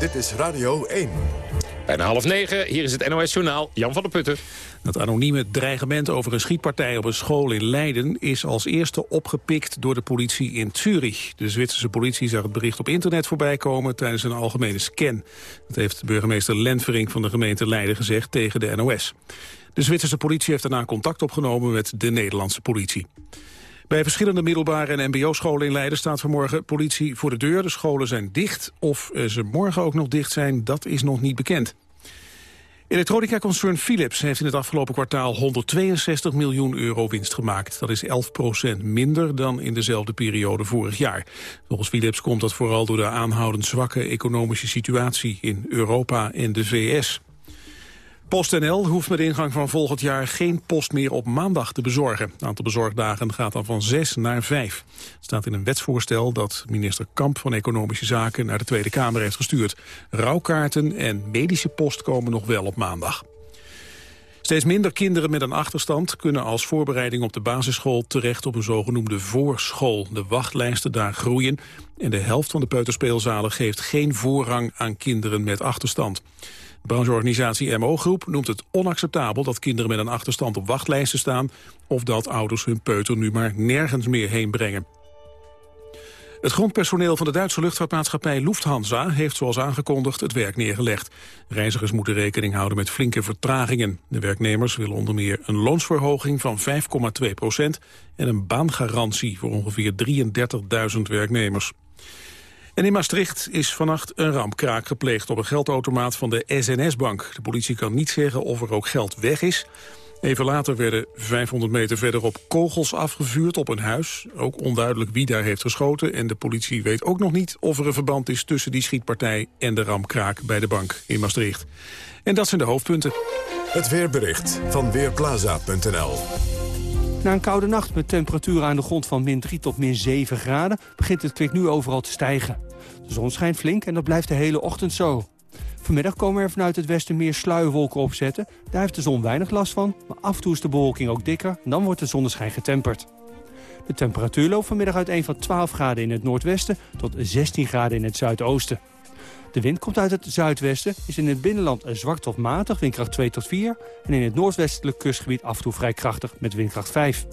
Dit is Radio 1. Bijna half negen, hier is het NOS Journaal, Jan van der Putten. Het anonieme dreigement over een schietpartij op een school in Leiden... is als eerste opgepikt door de politie in Zurich. De Zwitserse politie zag het bericht op internet voorbij komen... tijdens een algemene scan. Dat heeft burgemeester Lenvering van de gemeente Leiden gezegd tegen de NOS. De Zwitserse politie heeft daarna contact opgenomen met de Nederlandse politie. Bij verschillende middelbare en mbo-scholen in Leiden staat vanmorgen politie voor de deur. De scholen zijn dicht. Of ze morgen ook nog dicht zijn, dat is nog niet bekend. Elektronica-concern Philips heeft in het afgelopen kwartaal 162 miljoen euro winst gemaakt. Dat is 11% minder dan in dezelfde periode vorig jaar. Volgens Philips komt dat vooral door de aanhoudend zwakke economische situatie in Europa en de VS. PostNL hoeft met ingang van volgend jaar geen post meer op maandag te bezorgen. Het aantal bezorgdagen gaat dan van zes naar vijf. Het staat in een wetsvoorstel dat minister Kamp van Economische Zaken naar de Tweede Kamer heeft gestuurd. Rouwkaarten en medische post komen nog wel op maandag. Steeds minder kinderen met een achterstand kunnen als voorbereiding op de basisschool terecht op een zogenoemde voorschool. De wachtlijsten daar groeien en de helft van de peuterspeelzalen geeft geen voorrang aan kinderen met achterstand. Brancheorganisatie MO Groep noemt het onacceptabel dat kinderen met een achterstand op wachtlijsten staan of dat ouders hun peuter nu maar nergens meer heen brengen. Het grondpersoneel van de Duitse luchtvaartmaatschappij Lufthansa heeft zoals aangekondigd het werk neergelegd. Reizigers moeten rekening houden met flinke vertragingen. De werknemers willen onder meer een loonsverhoging van 5,2 procent en een baangarantie voor ongeveer 33.000 werknemers. En in Maastricht is vannacht een rampkraak gepleegd op een geldautomaat van de SNS-bank. De politie kan niet zeggen of er ook geld weg is. Even later werden 500 meter verderop kogels afgevuurd op een huis. Ook onduidelijk wie daar heeft geschoten. En de politie weet ook nog niet of er een verband is tussen die schietpartij en de ramkraak bij de bank in Maastricht. En dat zijn de hoofdpunten. Het weerbericht van Weerplaza.nl na een koude nacht met temperaturen aan de grond van min 3 tot min 7 graden... begint het kwik nu overal te stijgen. De zon schijnt flink en dat blijft de hele ochtend zo. Vanmiddag komen er vanuit het westen meer sluierwolken opzetten. Daar heeft de zon weinig last van, maar af en toe is de bewolking ook dikker... en dan wordt de zonneschijn getemperd. De temperatuur loopt vanmiddag uiteen van 12 graden in het noordwesten... tot 16 graden in het zuidoosten. De wind komt uit het zuidwesten, is in het binnenland zwak tot matig, windkracht 2 tot 4... en in het noordwestelijk kustgebied af en toe vrij krachtig met windkracht 5.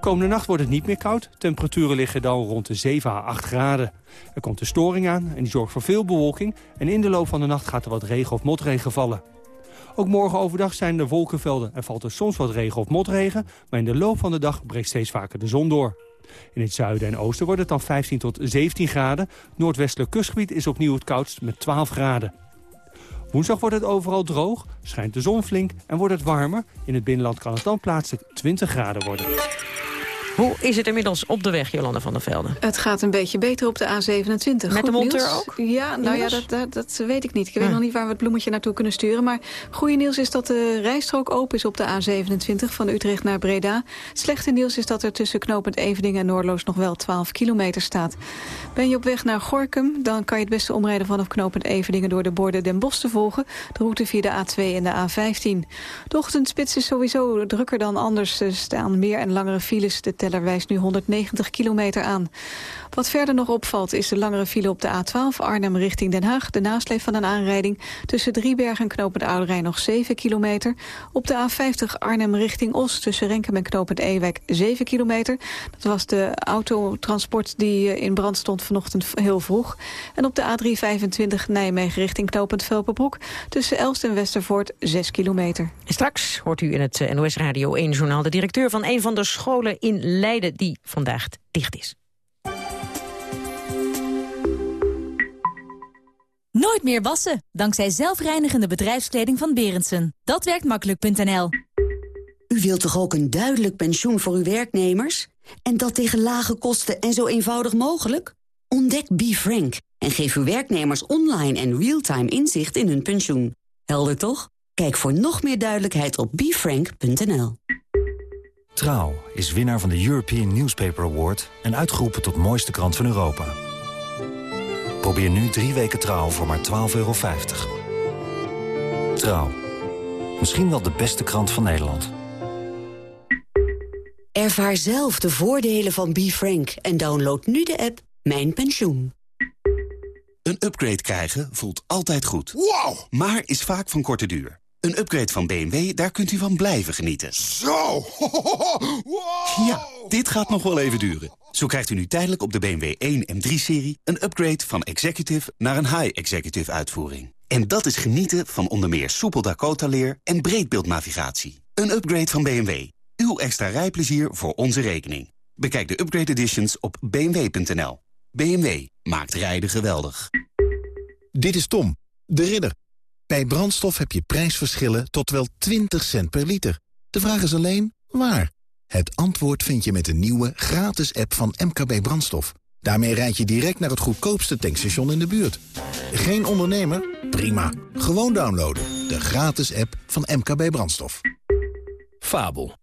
Komende nacht wordt het niet meer koud. Temperaturen liggen dan rond de 7 à 8 graden. Er komt een storing aan en die zorgt voor veel bewolking... en in de loop van de nacht gaat er wat regen of motregen vallen. Ook morgen overdag zijn er wolkenvelden en valt er soms wat regen of motregen... maar in de loop van de dag breekt steeds vaker de zon door. In het zuiden en oosten wordt het dan 15 tot 17 graden. Noordwestelijk kustgebied is opnieuw het koudst met 12 graden. Woensdag wordt het overal droog, schijnt de zon flink en wordt het warmer. In het binnenland kan het dan plaatselijk 20 graden worden. Hoe is het inmiddels op de weg, Jolanda van der Velde? Het gaat een beetje beter op de A27. Met de monteur ook? Ja, nou ja, dat, dat, dat, weet ik niet. Ik weet nog niet waar we het bloemetje naartoe kunnen sturen. Maar goede nieuws is dat de rijstrook open is op de A27 van Utrecht naar Breda. Slechte nieuws is dat er tussen knooppunt Evening en Noordloos nog wel 12 kilometer staat. Ben je op weg naar Gorkum, dan kan je het beste omrijden vanaf knooppunt Eveningen door de borden Den Bosch te volgen. De route via de A2 en de A15. De ochtendspits is sowieso drukker dan anders. Er staan meer en langere files. De teller wijst nu 190 kilometer aan. Wat verder nog opvalt is de langere file op de A12 Arnhem richting Den Haag. De nasleep van een aanrijding tussen Driebergen en Knopend Ouderijn nog 7 kilometer. Op de A50 Arnhem richting Os tussen Renkum en Knopend Ewijk 7 kilometer. Dat was de autotransport die eh, in brand stond vanochtend heel vroeg. En op de A325 Nijmegen richting Knopend Velperbroek tussen Elst en Westervoort 6 kilometer. Straks hoort u in het eh, NOS Radio 1-journaal de directeur van een van de scholen in Leiden die vandaag dicht is. Nooit meer wassen, dankzij zelfreinigende bedrijfskleding van Berendsen. Dat werkt makkelijk.nl. U wilt toch ook een duidelijk pensioen voor uw werknemers? En dat tegen lage kosten en zo eenvoudig mogelijk? Ontdek BeFrank en geef uw werknemers online en real-time inzicht in hun pensioen. Helder toch? Kijk voor nog meer duidelijkheid op befrank.nl. Trouw is winnaar van de European Newspaper Award... en uitgeroepen tot mooiste krant van Europa. Probeer nu drie weken Trouw voor maar 12,50 euro. Trouw. Misschien wel de beste krant van Nederland. Ervaar zelf de voordelen van BeFrank en download nu de app Mijn Pensioen. Een upgrade krijgen voelt altijd goed. Wow! Maar is vaak van korte duur. Een upgrade van BMW, daar kunt u van blijven genieten. Zo! Wow! Ja, dit gaat nog wel even duren. Zo krijgt u nu tijdelijk op de BMW 1 en 3-serie... een upgrade van executive naar een high-executive uitvoering. En dat is genieten van onder meer soepel Dakota-leer en breedbeeldnavigatie. Een upgrade van BMW. Uw extra rijplezier voor onze rekening. Bekijk de upgrade editions op bmw.nl. BMW maakt rijden geweldig. Dit is Tom, de ridder. Bij brandstof heb je prijsverschillen tot wel 20 cent per liter. De vraag is alleen, waar? Het antwoord vind je met de nieuwe gratis app van MKB Brandstof. Daarmee rijd je direct naar het goedkoopste tankstation in de buurt. Geen ondernemer? Prima. Gewoon downloaden. De gratis app van MKB Brandstof. Fabel.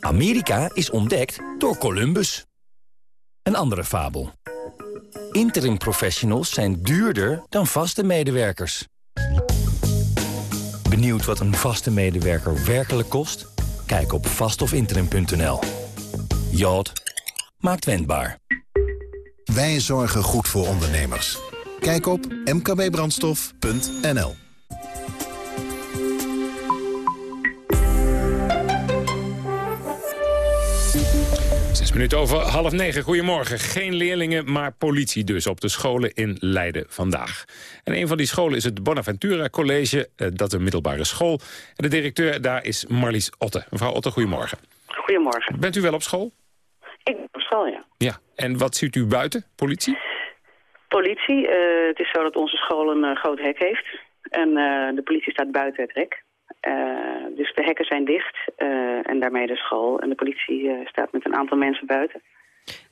Amerika is ontdekt door Columbus. Een andere fabel. Interim professionals zijn duurder dan vaste medewerkers. Benieuwd wat een vaste medewerker werkelijk kost? Kijk op vastofinterim.nl. Jod maakt wendbaar. Wij zorgen goed voor ondernemers. Kijk op mkbbrandstof.nl Minuten over half negen. Goedemorgen. Geen leerlingen, maar politie dus op de scholen in Leiden vandaag. En een van die scholen is het Bonaventura College. eh, Dat is een middelbare school. En de directeur daar is Marlies Otte. Mevrouw Otte, goedemorgen. Goedemorgen. Bent u wel op school? Ik ben op school, ja. Ja. En wat ziet u buiten? Politie? Politie. eh, het is zo dat onze school een eh, groot hek heeft. En de politie staat buiten het hek. Eh, dus de hekken zijn dicht eh, en daarmee de school. En de politie eh, staat met een aantal mensen buiten.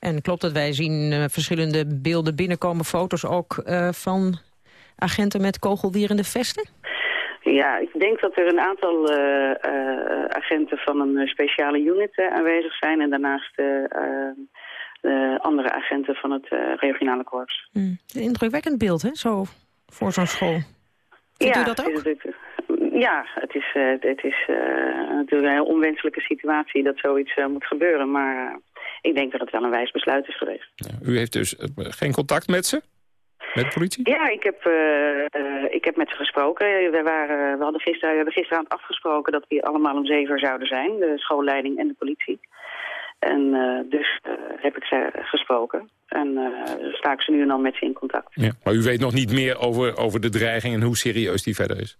En klopt dat wij zien verschillende beelden binnenkomen, foto's ook van agenten met kogelwierende vesten? Ja, ik denk dat er een aantal agenten van een speciale unit aanwezig zijn. En daarnaast eh, andere agenten van het regionale korps. Een indrukwekkend beeld, hè, zo voor zo'n school. Vindt ja, u dat ook? Ja, het is, eh, het is eh, natuurlijk een heel onwenselijke situatie dat zoiets eh, moet gebeuren. Maar ik denk dat het wel een wijs besluit is geweest. U heeft dus geen contact met ze? Met de politie? Ja, ik heb, ik heb met ze gesproken. We, waren, we hadden gisteren, we hebben gisteravond afgesproken dat we hier allemaal om zeven uur zouden zijn. De schoolleiding en de politie. En dus heb ik ze gesproken. En sta ik ze nu en dan met ze in contact. Ja. Maar u weet nog niet meer over, over de dreiging en hoe serieus die verder is?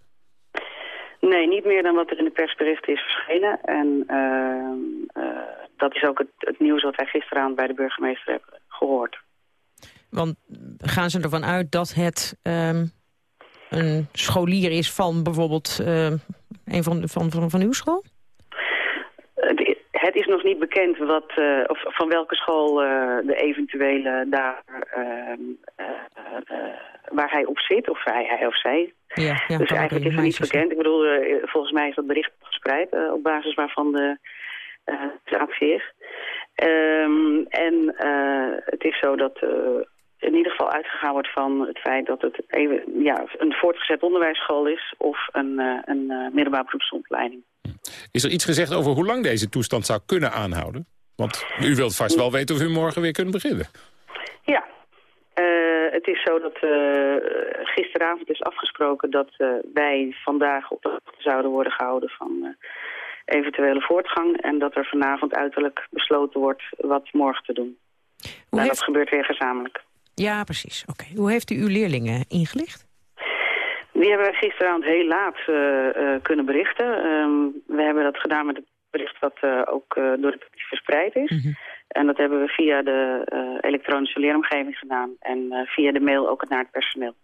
Nee, niet meer dan wat er in de persbericht is verschenen. En ehm, eh, dat is ook het, het nieuws wat wij gisteravond bij de burgemeester hebben gehoord. Want gaan ze ervan uit dat het ehm, een scholier is van bijvoorbeeld ehm, een van, van, van, van uw school? Het Het is nog niet bekend wat, eh, of van welke school eh, de eventuele daar, ehm, eh, waar hij op zit, of hij, hij of zij. Ja, ja, dus eigenlijk is niets meisje bekend. Ik bedoel, volgens mij is dat bericht verspreid eh, op basis waarvan de actie is. Ehm, en het is zo dat in ieder geval uitgegaan wordt van het feit dat het even, ja, een voortgezet onderwijsschool is of een, eh, een eh, middelbare beroepsopleiding. Is er iets gezegd over hoe lang deze toestand zou kunnen aanhouden? Want u wilt vast wel weten of u morgen weer kunt beginnen. Ja, Eh, het is zo dat eh, gisteravond is afgesproken dat eh, wij vandaag op de hoogte zouden worden gehouden van eh, eventuele voortgang. En dat er vanavond uiterlijk besloten wordt wat morgen te doen. Nou, Dat gebeurt weer gezamenlijk. Ja, precies. Oké. Hoe heeft u uw leerlingen ingelicht? Die hebben we gisteravond heel laat eh, eh, kunnen berichten. Ehm, we hebben dat gedaan met het bericht wat eh, ook door de politie verspreid is. En dat hebben we via de elektronische leeromgeving gedaan. En via de mail ook naar het personeel.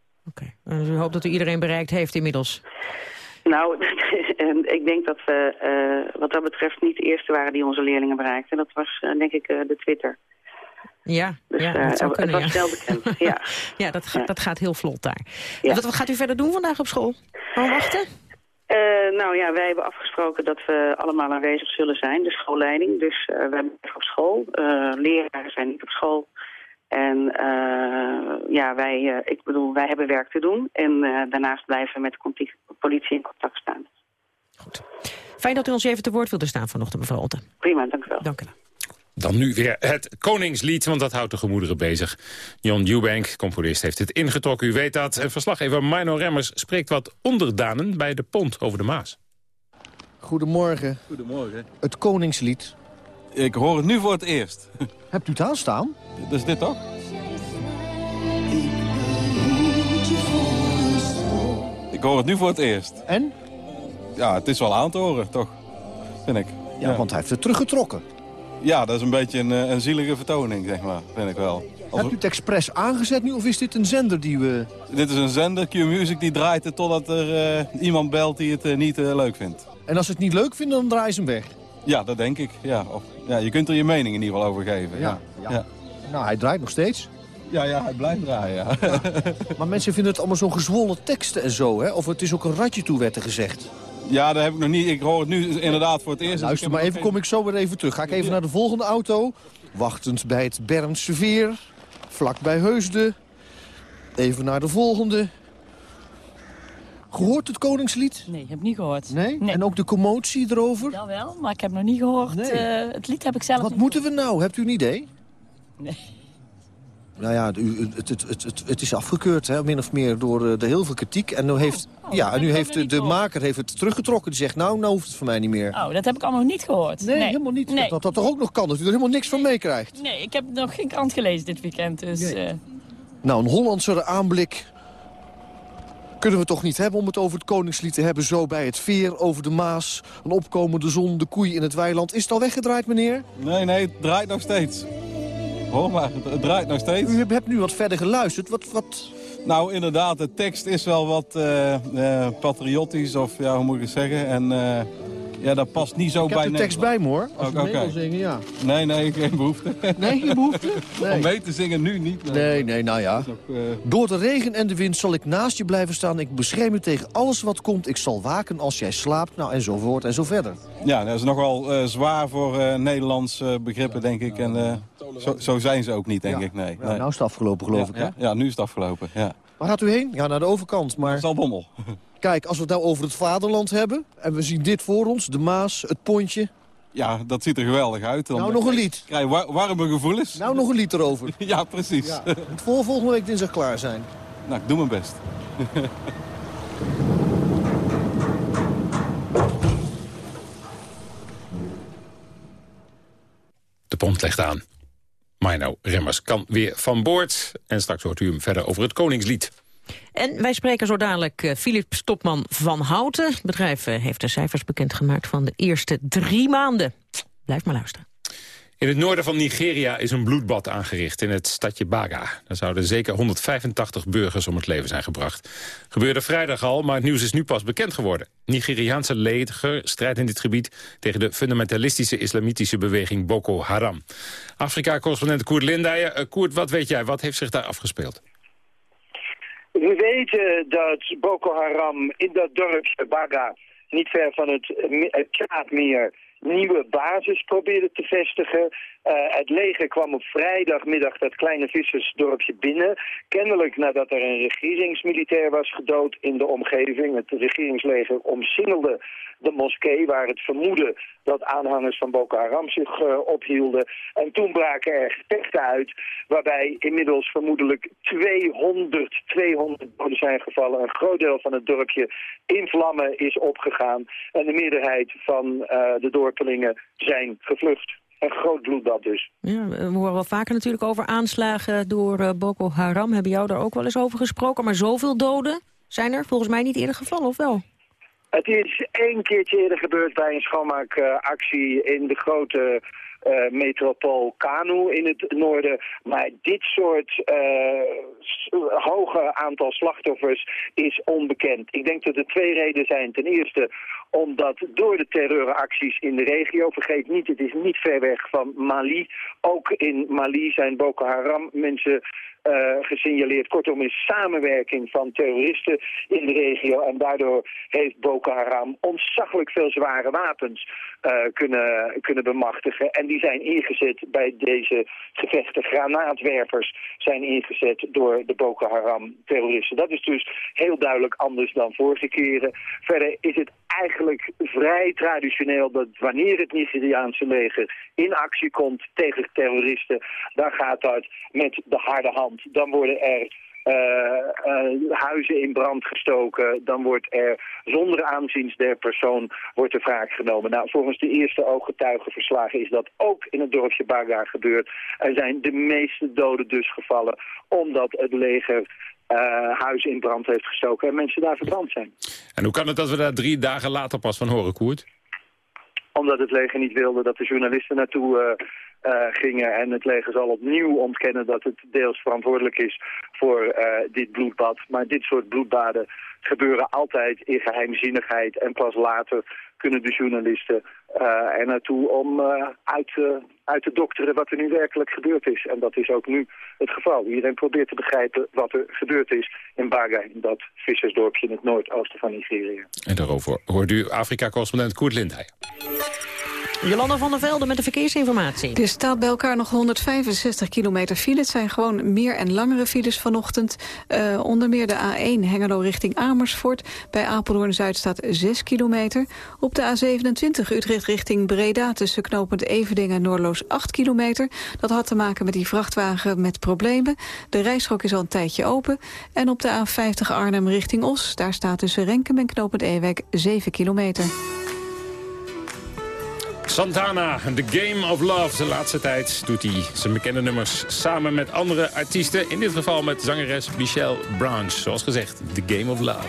Dus u hoopt dat u iedereen bereikt heeft inmiddels. Nou, en ik denk dat we wat dat betreft niet de eerste waren die onze leerlingen bereikten. Dat was denk ik de Twitter. Ja, Dus ja eh, dat zou het kunnen, was ja. snel bekend. ja. Ja, dat, ga- dat gaat heel vlot daar. Wat, wat gaat u verder doen vandaag op school? Gewoon wachten? Eh, nou ja, wij hebben afgesproken dat we allemaal aanwezig zullen zijn, de schoolleiding. Dus eh, wij blijven op school. Leraren zijn niet op school. En ja, wij, ik bedoel, wij hebben werk te doen. En daarnaast blijven we met de politie in contact staan. Fijn dat u ons even te woord wilde staan vanochtend, mevrouw Otten. Prima, dank u wel. Dank u wel. Dan nu weer het Koningslied, want dat houdt de gemoederen bezig. John Eubank, componist, heeft het ingetrokken, u weet dat. En verslaggever Mino Remmers spreekt wat onderdanen bij de pont over de Maas. Goedemorgen. Goedemorgen. Het Koningslied. Ik hoor het nu voor het eerst. Hebt u het aanstaan? Dat is dit toch? Ik hoor het nu voor het eerst. En? Ja, het is wel aan te horen, toch? Vind ik. Ja, want hij heeft het teruggetrokken. Ja, dat is een beetje een, eh, een zielige vertoning, zeg maar. Vind ik wel. Als Hebt u het expres aangezet nu of is dit een zender die we... Dit is een zender, Q-Music, die draait het totdat er uh, iemand belt die het uh, niet uh, leuk vindt. En als ze het niet leuk vinden, dan draaien ze hem weg? Ja, dat denk ik. Ja. Of, ja, je kunt er je mening in ieder geval over geven. Ja, ja. ja. Nou, hij draait nog steeds. Ja, ja, hij blijft draaien, ja. Maar mensen vinden het allemaal zo'n gezwollen teksten en zo, hè? Of het is ook een ratje toe, werd er gezegd. Ja, dat heb ik nog niet. Ik hoor het nu inderdaad voor het eerst. Ja, luister maar even, kom ik zo weer even terug. Ga ik even naar de volgende auto. Wachtend bij het Bernse Veer. Vlak bij Heusden. Even naar de volgende. Gehoord het Koningslied? Nee, heb niet gehoord. Nee? nee? En ook de commotie erover? Jawel, maar ik heb nog niet gehoord. Nee. Uh, het lied heb ik zelf Wat niet moeten we nou? Hebt u een idee? Nee. Nou ja, het, het, het, het, is afgekeurd, hè, min of meer, door de heel veel kritiek. En nu heeft, oh, oh, ja, en nu heeft de, de maker heeft het teruggetrokken. Die zegt, nou, nou hoeft het voor mij niet meer. Oh, dat heb ik allemaal niet gehoord. Nee, nee. helemaal niet. Nee. Dat dat toch ook nog kan, dat u er helemaal niks van meekrijgt. Nee, ik heb nog geen krant gelezen dit weekend, dus... Uh... Nou, een Hollandse aanblik kunnen we toch niet hebben om het over het Koningslied te hebben... zo bij het veer, over de Maas, een opkomende zon, de koei in het weiland. Is het al weggedraaid, meneer? Nee, nee, het draait nog steeds. Hoor maar, het draait nog steeds. U hebt nu wat verder geluisterd. Wat, wat... Nou, inderdaad, de tekst is wel wat uh, uh, patriotisch, of ja, hoe moet ik het zeggen. En uh, ja, dat past niet zo ik bij heb de tekst bij me, hoor. Als okay, mee wil zingen, ja. Nee, nee, geen behoefte. Nee, geen behoefte? Nee. Om mee te zingen nu niet. Nee, nee, nee nou ja. Nog, Door de regen en de wind zal ik naast je blijven staan. Ik bescherm je tegen alles wat komt. Ik zal waken als jij slaapt. Nou, en zo voort en zo verder. Ja, dat is nogal zwaar voor Nederlands begrippen, denk ik. En zo, zo, zijn ze ook niet, denk ja. ik. Nee. Ja, nou is het afgelopen, geloof ja, ik. Hè? Ja, nu is het afgelopen. Ja. Waar gaat u heen? Ja, naar de overkant. Maar... Zalbommel. Kijk, als we het nou over het vaderland hebben... en we zien dit voor ons, de Maas, het pontje... Ja, dat ziet er geweldig uit. Dan nou, nog een lied. Krijg war warme gevoelens. Nou, nog een lied erover. ja, precies. Ja. Het voor volgende week dinsdag klaar zijn. Nou, ik doe mijn best. De pont legt aan. Mino Remmers kan weer van boord. En straks hoort u hem verder over het Koningslied. En wij spreken zo dadelijk Filip uh, Stopman van Houten. Het bedrijf uh, heeft de cijfers bekendgemaakt van de eerste drie maanden. Blijf maar luisteren. In het noorden van Nigeria is een bloedbad aangericht in het stadje Baga. Daar zouden zeker 185 burgers om het leven zijn gebracht. Gebeurde vrijdag al, maar het nieuws is nu pas bekend geworden. Nigeriaanse leger strijdt in dit gebied tegen de fundamentalistische islamitische beweging Boko Haram. Afrika-correspondent Koert Lindijen. Uh, Koert, wat weet jij? Wat heeft zich daar afgespeeld? We weten dat Boko Haram in dat dorpje Baga, niet ver van het, het Kraatmeer nieuwe basis probeerde te vestigen. Uh, het leger kwam op vrijdagmiddag dat kleine vissersdorpje binnen. Kennelijk nadat er een regeringsmilitair was gedood in de omgeving. Het regeringsleger omsingelde de moskee waar het vermoeden dat aanhangers van Boko Haram zich uh, ophielden. En toen braken er gevechten uit waarbij inmiddels vermoedelijk 200, 200 doden zijn gevallen. Een groot deel van het dorpje in vlammen is opgegaan. En de meerderheid van uh, de dorpelingen zijn gevlucht. Een groot bloedbad dus. Ja, we horen wel vaker natuurlijk over aanslagen door uh, Boko Haram. Hebben jou daar ook wel eens over gesproken? Maar zoveel doden zijn er volgens mij niet eerder gevallen, of wel? Het is één keertje eerder gebeurd bij een schoonmaakactie in de grote uh, metropool Kanu in het noorden. Maar dit soort uh, hoge aantal slachtoffers is onbekend. Ik denk dat er twee redenen zijn. Ten eerste omdat door de terreuracties in de regio, vergeet niet, het is niet ver weg van Mali. Ook in Mali zijn Boko Haram mensen eh, gesignaleerd. Kortom, is samenwerking van terroristen in de regio. En daardoor heeft Boko Haram ontzaglijk veel zware wapens uh, kunnen, kunnen bemachtigen. En die zijn ingezet bij deze gevechten. Granaatwerpers zijn ingezet door de Boko Haram terroristen. Dat is dus heel duidelijk anders dan vorige keren. Verder is het eigenlijk vrij traditioneel dat wanneer het Nigeriaanse leger in actie komt tegen terroristen, dan gaat dat met de harde hand. Dan worden er uh, uh, huizen in brand gestoken, dan wordt er zonder aanziens der persoon wordt er wraak genomen. Nou, volgens de eerste ooggetuigenverslagen is dat ook in het dorpje Baga gebeurd. Er zijn de meeste doden dus gevallen omdat het leger uh, huizen in brand heeft gestoken en mensen daar verbrand zijn. En hoe kan het dat we daar drie dagen later pas van horen, Koert? Omdat het leger niet wilde dat de journalisten naartoe uh, uh, gingen. En het leger zal opnieuw ontkennen dat het deels verantwoordelijk is voor dit bloedbad. Maar dit soort bloedbaden gebeuren altijd in geheimzinnigheid. En pas later kunnen de journalisten uh, er naartoe om uh, uit, uh, uit te dokteren wat er nu werkelijk gebeurd is. En dat is ook nu het geval. Iedereen probeert te begrijpen wat er gebeurd is in Baga, in dat vissersdorpje in het noordoosten van Nigeria. En daarover hoort u Afrika-correspondent Koert Lindheijer. Jolanda van der Velde met de verkeersinformatie. Er staat bij elkaar nog 165 kilometer file. Het zijn gewoon meer en langere files vanochtend. Uh, onder meer de A1 Hengelo richting Amersfoort. Bij Apeldoorn-Zuid staat 6 kilometer. Op de A27 Utrecht richting Breda tussen knooppunt Everding en Noorloos 8 kilometer. Dat had te maken met die vrachtwagen met problemen. De rijstrook is al een tijdje open. En op de A50 Arnhem richting Os. Daar staat tussen Renkum en knooppunt Ewek 7 kilometer. Santana, The Game of Love. De laatste tijd doet hij zijn bekende nummers samen met andere artiesten. In dit geval met zangeres Michelle Branch. Zoals gezegd, The Game of Love.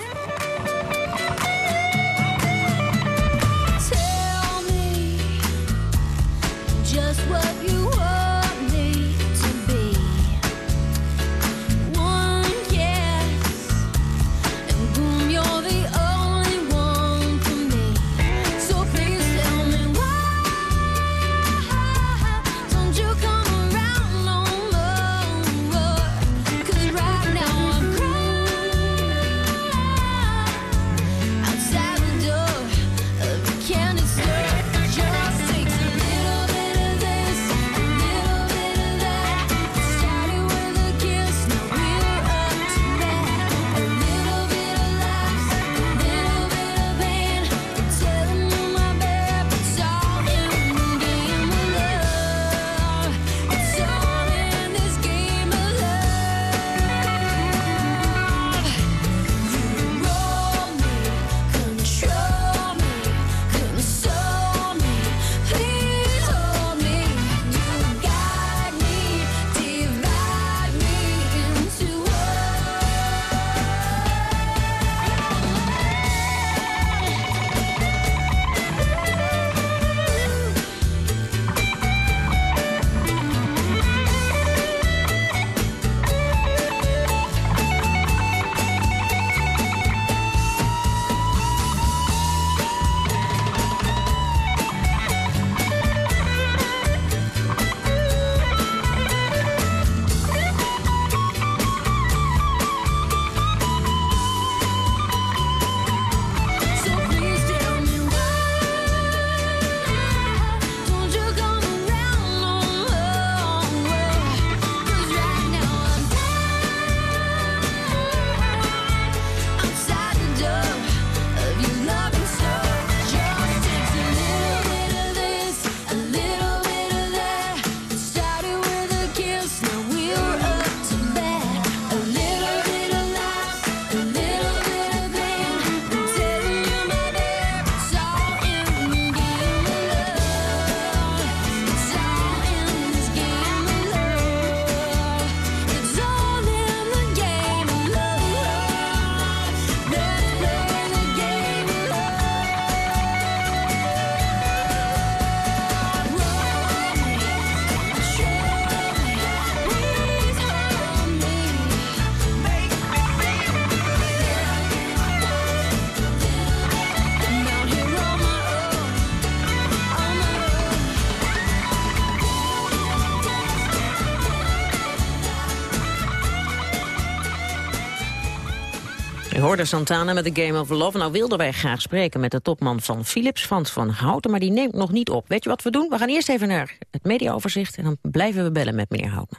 Hoorde Santana met de Game of Love. Nou wilden wij graag spreken met de topman van Philips, Frans van Houten... maar die neemt nog niet op. Weet je wat we doen? We gaan eerst even naar het mediaoverzicht... en dan blijven we bellen met meneer Houten.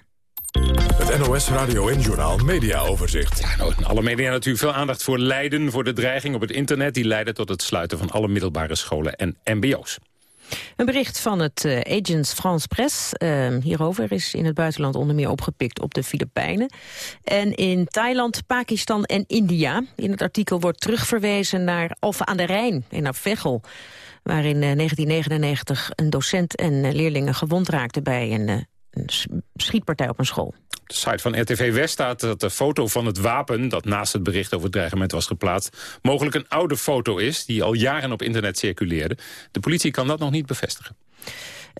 Het NOS Radio en Journal Media Overzicht. Ja, nou, in alle media natuurlijk veel aandacht voor Leiden, voor de dreiging op het internet. Die leiden tot het sluiten van alle middelbare scholen en mbo's. Een bericht van het uh, Agence France Presse uh, hierover is in het buitenland onder meer opgepikt op de Filipijnen. En in Thailand, Pakistan en India. In het artikel wordt terugverwezen naar Alphen aan de Rijn en naar Veghel. Waar in uh, 1999 een docent en leerlingen gewond raakten bij een schietpartij op een school. Op de site van RTV West staat dat de foto van het wapen... dat naast het bericht over het dreigement was geplaatst... mogelijk een oude foto is die al jaren op internet circuleerde. De politie kan dat nog niet bevestigen.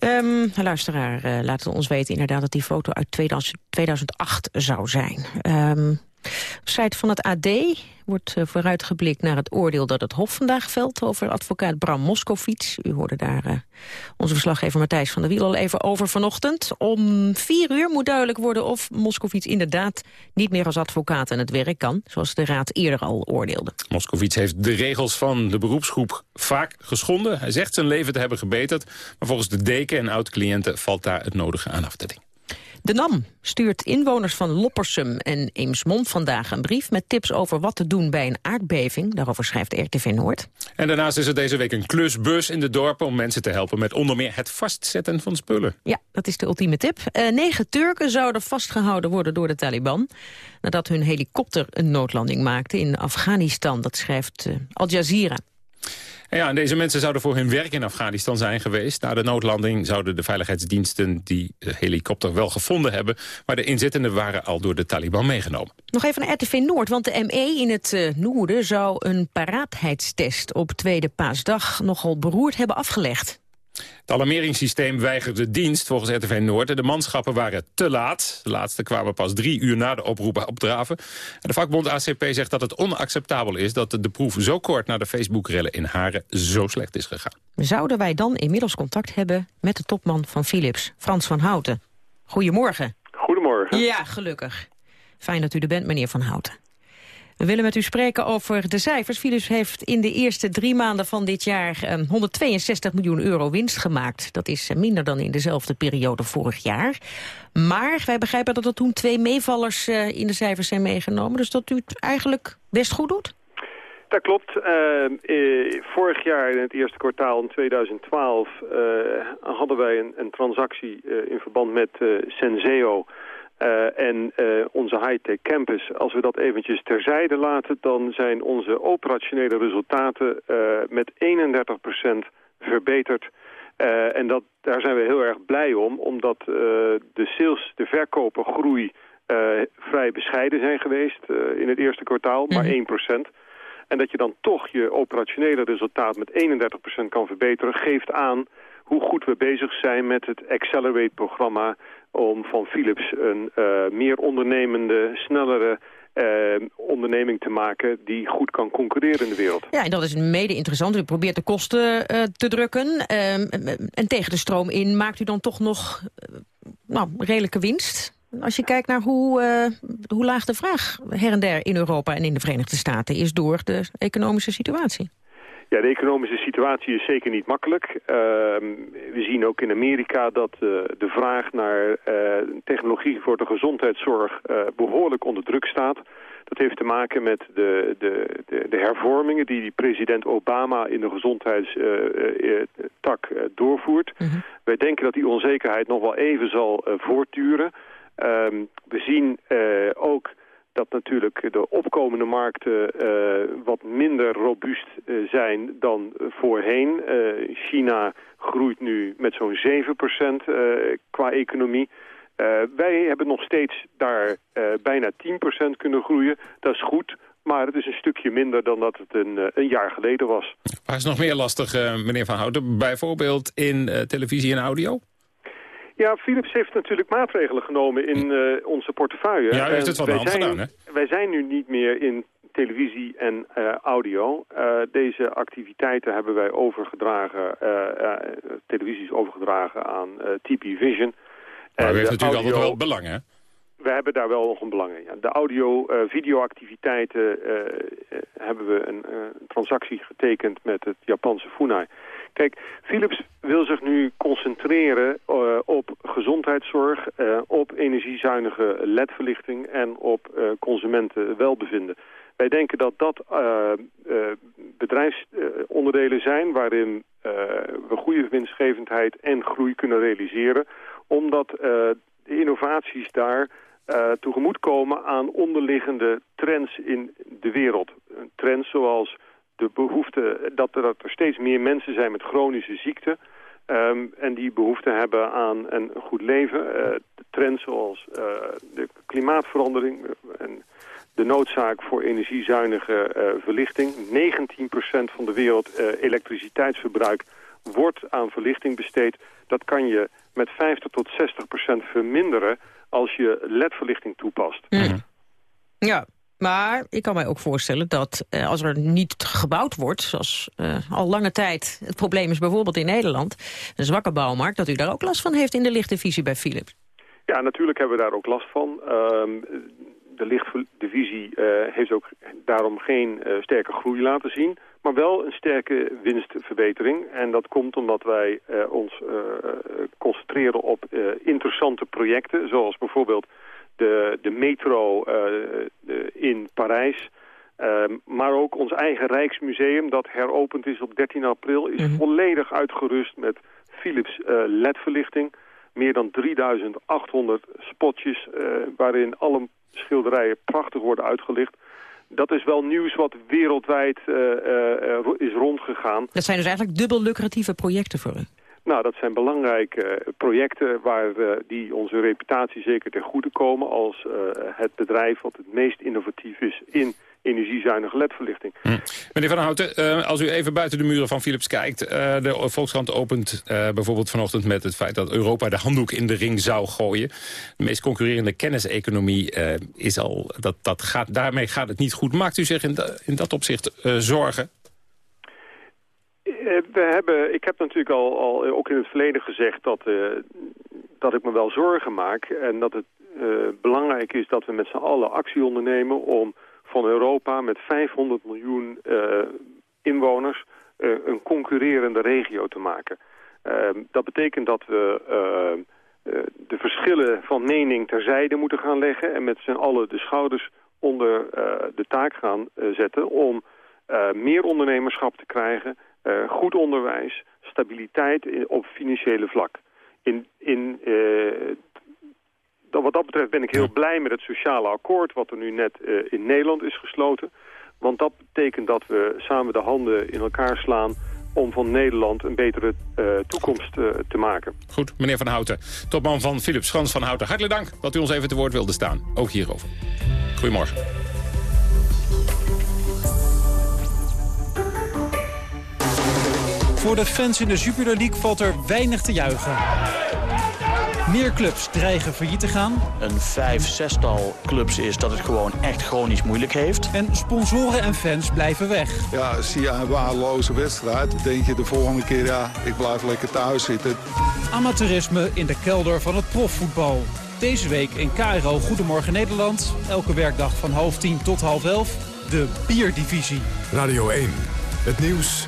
Um, luisteraar uh, laat ons weten inderdaad dat die foto uit 2008 zou zijn. Um, site van het AD wordt uh, vooruitgeblikt naar het oordeel dat het Hof vandaag velt over advocaat Bram Moskowitz. U hoorde daar uh, onze verslaggever Matthijs van der Wiel al even over vanochtend. Om vier uur moet duidelijk worden of Moskowitz inderdaad niet meer als advocaat aan het werk kan, zoals de Raad eerder al oordeelde. Moskowitz heeft de regels van de beroepsgroep vaak geschonden. Hij zegt zijn leven te hebben gebeterd, maar volgens de deken en oud-cliënten valt daar het nodige aan af. De NAM stuurt inwoners van Loppersum en Eemsmond vandaag een brief... met tips over wat te doen bij een aardbeving. Daarover schrijft RTV Noord. En daarnaast is er deze week een klusbus in de dorpen... om mensen te helpen met onder meer het vastzetten van spullen. Ja, dat is de ultieme tip. Uh, negen Turken zouden vastgehouden worden door de Taliban... nadat hun helikopter een noodlanding maakte in Afghanistan. Dat schrijft uh, Al Jazeera. Ja, en deze mensen zouden voor hun werk in Afghanistan zijn geweest. Na de noodlanding zouden de veiligheidsdiensten die helikopter wel gevonden hebben... maar de inzittenden waren al door de Taliban meegenomen. Nog even naar RTV Noord, want de ME in het uh, noorden... zou een paraatheidstest op tweede paasdag nogal beroerd hebben afgelegd. Het alarmeringssysteem weigerde dienst volgens RTV Noord. De manschappen waren te laat. De laatste kwamen pas drie uur na de oproep opdraven. En de vakbond ACP zegt dat het onacceptabel is... dat de proef zo kort na de Facebook-rellen in Haren zo slecht is gegaan. Zouden wij dan inmiddels contact hebben met de topman van Philips, Frans van Houten? Goedemorgen. Goedemorgen. Ja, gelukkig. Fijn dat u er bent, meneer Van Houten. We willen met u spreken over de cijfers. Philips heeft in de eerste drie maanden van dit jaar eh, 162 miljoen euro winst gemaakt. Dat is minder dan in dezelfde periode vorig jaar. Maar wij begrijpen dat er toen twee meevallers uh, in de cijfers zijn meegenomen. Dus dat u het eigenlijk best goed doet? Dat klopt. Uh, eh, vorig jaar in het eerste kwartaal in 2012 hadden wij een, een transactie in verband met Senseo... Uh, en uh, onze high-tech campus, als we dat eventjes terzijde laten... dan zijn onze operationele resultaten uh, met 31% verbeterd. en dat, daar zijn we heel erg blij om, omdat de sales, de verkopengroei... vrij bescheiden zijn geweest in het eerste kwartaal, maar 1%. En dat je dan toch je operationele resultaat met 31% kan verbeteren... geeft aan hoe goed we bezig zijn met het Accelerate-programma om van Philips een uh, meer ondernemende, snellere uh, onderneming te maken die goed kan concurreren in de wereld. Ja, en dat is mede interessant. U probeert de kosten uh, te drukken. en tegen de stroom in maakt u dan toch nog nou, redelijke winst? Als je kijkt naar hoe, hoe laag de vraag her en der in Europa en in de Verenigde Staten is door de economische situatie. Ja, de economische situatie is zeker niet makkelijk. Uh, we zien ook in Amerika dat uh, de vraag naar uh, technologie voor de gezondheidszorg behoorlijk onder druk staat. Dat heeft te maken met de, de, de, de hervormingen die president Obama in de gezondheidstak doorvoert. -hmm. Wij denken dat die onzekerheid nog wel even zal voortduren. Ehm, we zien ook dat natuurlijk de opkomende markten uh, wat minder robuust uh, zijn dan voorheen. Uh, China groeit nu met zo'n 7% qua economie. wij hebben nog steeds daar bijna 10% kunnen groeien. Dat is goed, maar het is een stukje minder dan dat het een, een jaar geleden was. Waar is nog meer lastig, meneer Van Houten? Bijvoorbeeld in televisie en audio? Ja, Philips heeft natuurlijk maatregelen genomen in uh, onze portefeuille. Ja, u heeft het de hand zijn, gedaan, hè? Wij zijn nu niet meer in televisie en uh, audio. Uh, deze activiteiten hebben wij overgedragen, televisie is overgedragen aan TP Vision. Maar u heeft natuurlijk audio... altijd wel belang, hè? we hebben daar wel nog een belang in. Ja, de audio-videoactiviteiten hebben we een transactie getekend met het Japanse Funai. Kijk, Philips wil zich nu concentreren op gezondheidszorg, op energiezuinige ledverlichting en op consumentenwelbevinden. Wij denken dat dat uh, uh, bedrijfsonderdelen zijn waarin uh, we goede winstgevendheid en groei kunnen realiseren. Omdat de innovaties daar tegemoetkomen aan onderliggende trends in de wereld. Trends zoals de behoefte dat er, steeds meer mensen zijn met chronische ziekten. Um, en die behoefte hebben aan een goed leven. trends zoals de klimaatverandering en de noodzaak voor energiezuinige uh, verlichting. 19% van de wereld uh, elektriciteitsverbruik wordt aan verlichting besteed. Dat kan je met 50 tot 60% verminderen als je ledverlichting toepast. Mm. Ja, maar ik kan mij ook voorstellen dat uh, als er niet gebouwd wordt... zoals al lange tijd het probleem is bijvoorbeeld in Nederland... een zwakke bouwmarkt, dat u daar ook last van heeft in de lichte visie bij Philips. Ja, natuurlijk hebben we daar ook last van. Uh, de lichtdivisie uh, heeft ook daarom geen sterke groei laten zien, maar wel een sterke winstverbetering. En dat komt omdat wij ons concentreren op interessante projecten, zoals bijvoorbeeld de, de metro de, in Parijs. Ehm, maar ook ons eigen Rijksmuseum, dat heropend is op 13 april, is mm -hmm. volledig uitgerust met Philips LED-verlichting. Meer dan 3800 spotjes waarin alle schilderijen prachtig worden uitgelicht. Dat is wel nieuws wat wereldwijd uh, uh, is rondgegaan. Dat zijn dus eigenlijk dubbel lucratieve projecten voor u? Nou, dat zijn belangrijke projecten waar die onze reputatie zeker ten goede komen... als het bedrijf wat het meest innovatief is in energiezuinige ledverlichting. Hm. Meneer Van Houten, als u even buiten de muren van Philips kijkt... De Volkskrant opent bijvoorbeeld vanochtend met het feit... dat Europa de handdoek in de ring zou gooien. De meest concurrerende kenniseconomie is al... Dat, dat gaat, daarmee gaat het niet goed. Maakt u zich in, in dat opzicht zorgen? We hebben, ik heb natuurlijk al, al ook in het verleden gezegd... dat, dat ik me wel zorgen maak... en dat het belangrijk is dat we met z'n allen actie ondernemen... om van Europa met 500 miljoen inwoners een concurrerende regio te maken. Uh, dat betekent dat we de verschillen van mening terzijde moeten gaan leggen... en met z'n allen de schouders onder de taak gaan zetten... om meer ondernemerschap te krijgen, goed onderwijs, stabiliteit in, op financiële vlak. In, in wat dat betreft ben ik heel blij met het sociale akkoord... wat er nu net uh, in Nederland is gesloten. Want dat betekent dat we samen de handen in elkaar slaan om van Nederland een betere toekomst te maken. Goed, meneer Van Houten. Topman van Philips Schans van Houten. Hartelijk dank dat u ons even te woord wilde staan. Ook hierover. Goedemorgen. Voor de fans in de Jupiler League valt er weinig te juichen. Meer clubs dreigen failliet te gaan. Een vijf, zestal clubs is dat het gewoon echt chronisch moeilijk heeft. En sponsoren en fans blijven weg. Ja, zie je een waardeloze wedstrijd, denk je de volgende keer, ja, ik blijf lekker thuis zitten. Amateurisme in de kelder van het profvoetbal. Deze week in KRO Goedemorgen Nederland. Elke werkdag van half tien tot half elf. De Bierdivisie. Radio 1. Het nieuws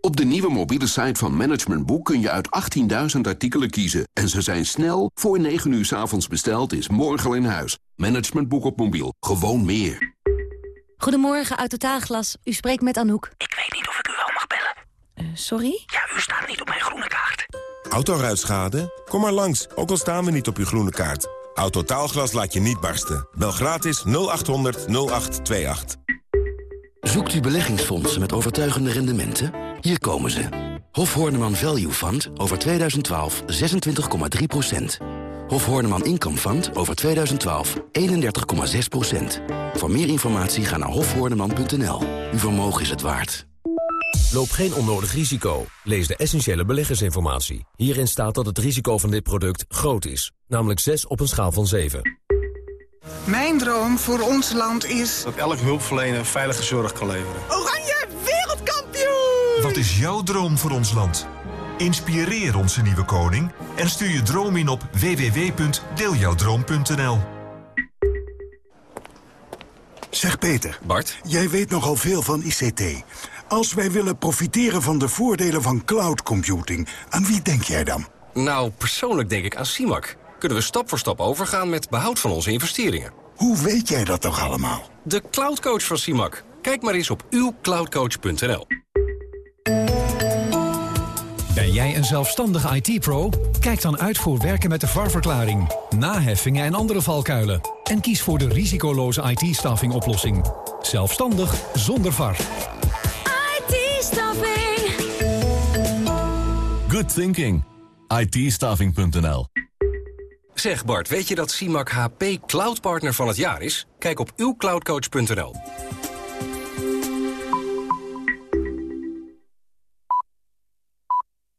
Op de nieuwe mobiele site van Management Boek kun je uit 18.000 artikelen kiezen. En ze zijn snel. Voor 9 uur s avonds besteld is morgen al in huis. Management Boek op mobiel. Gewoon meer. Goedemorgen, uit Totaalglas. U spreekt met Anouk. Ik weet niet of ik u wel mag bellen. Uh, sorry? Ja, u staat niet op mijn groene kaart. Autoruitschade? Kom maar langs, ook al staan we niet op uw groene kaart. Autotaalglas laat je niet barsten. Bel gratis 0800 0828. Zoekt u beleggingsfondsen met overtuigende rendementen? Hier komen ze. Hof Horneman Value Fund over 2012 26,3% Hof Horneman Income Fund over 2012 31,6% Voor meer informatie ga naar hofhoorneman.nl. Uw vermogen is het waard. Loop geen onnodig risico. Lees de essentiële beleggersinformatie. Hierin staat dat het risico van dit product groot is. Namelijk 6 op een schaal van 7. Mijn droom voor ons land is... dat elk hulpverlener veilige zorg kan leveren. Oranje! Wat is jouw droom voor ons land? Inspireer onze nieuwe koning en stuur je droom in op www.deeljouwdroom.nl. Zeg Peter. Bart? Jij weet nogal veel van ICT. Als wij willen profiteren van de voordelen van cloud computing, aan wie denk jij dan? Nou, persoonlijk denk ik aan CIMAC. Kunnen we stap voor stap overgaan met behoud van onze investeringen. Hoe weet jij dat toch allemaal? De cloudcoach van CIMAC. Kijk maar eens op uwcloudcoach.nl. Ben jij een zelfstandige IT-pro? Kijk dan uit voor werken met de VAR-verklaring, naheffingen en andere valkuilen. En kies voor de risicoloze IT-staffing oplossing. Zelfstandig zonder VAR. IT-staffing. Good thinking. it Zeg Bart, weet je dat CIMAC HP Cloud Partner van het jaar is? Kijk op uwcloudcoach.nl.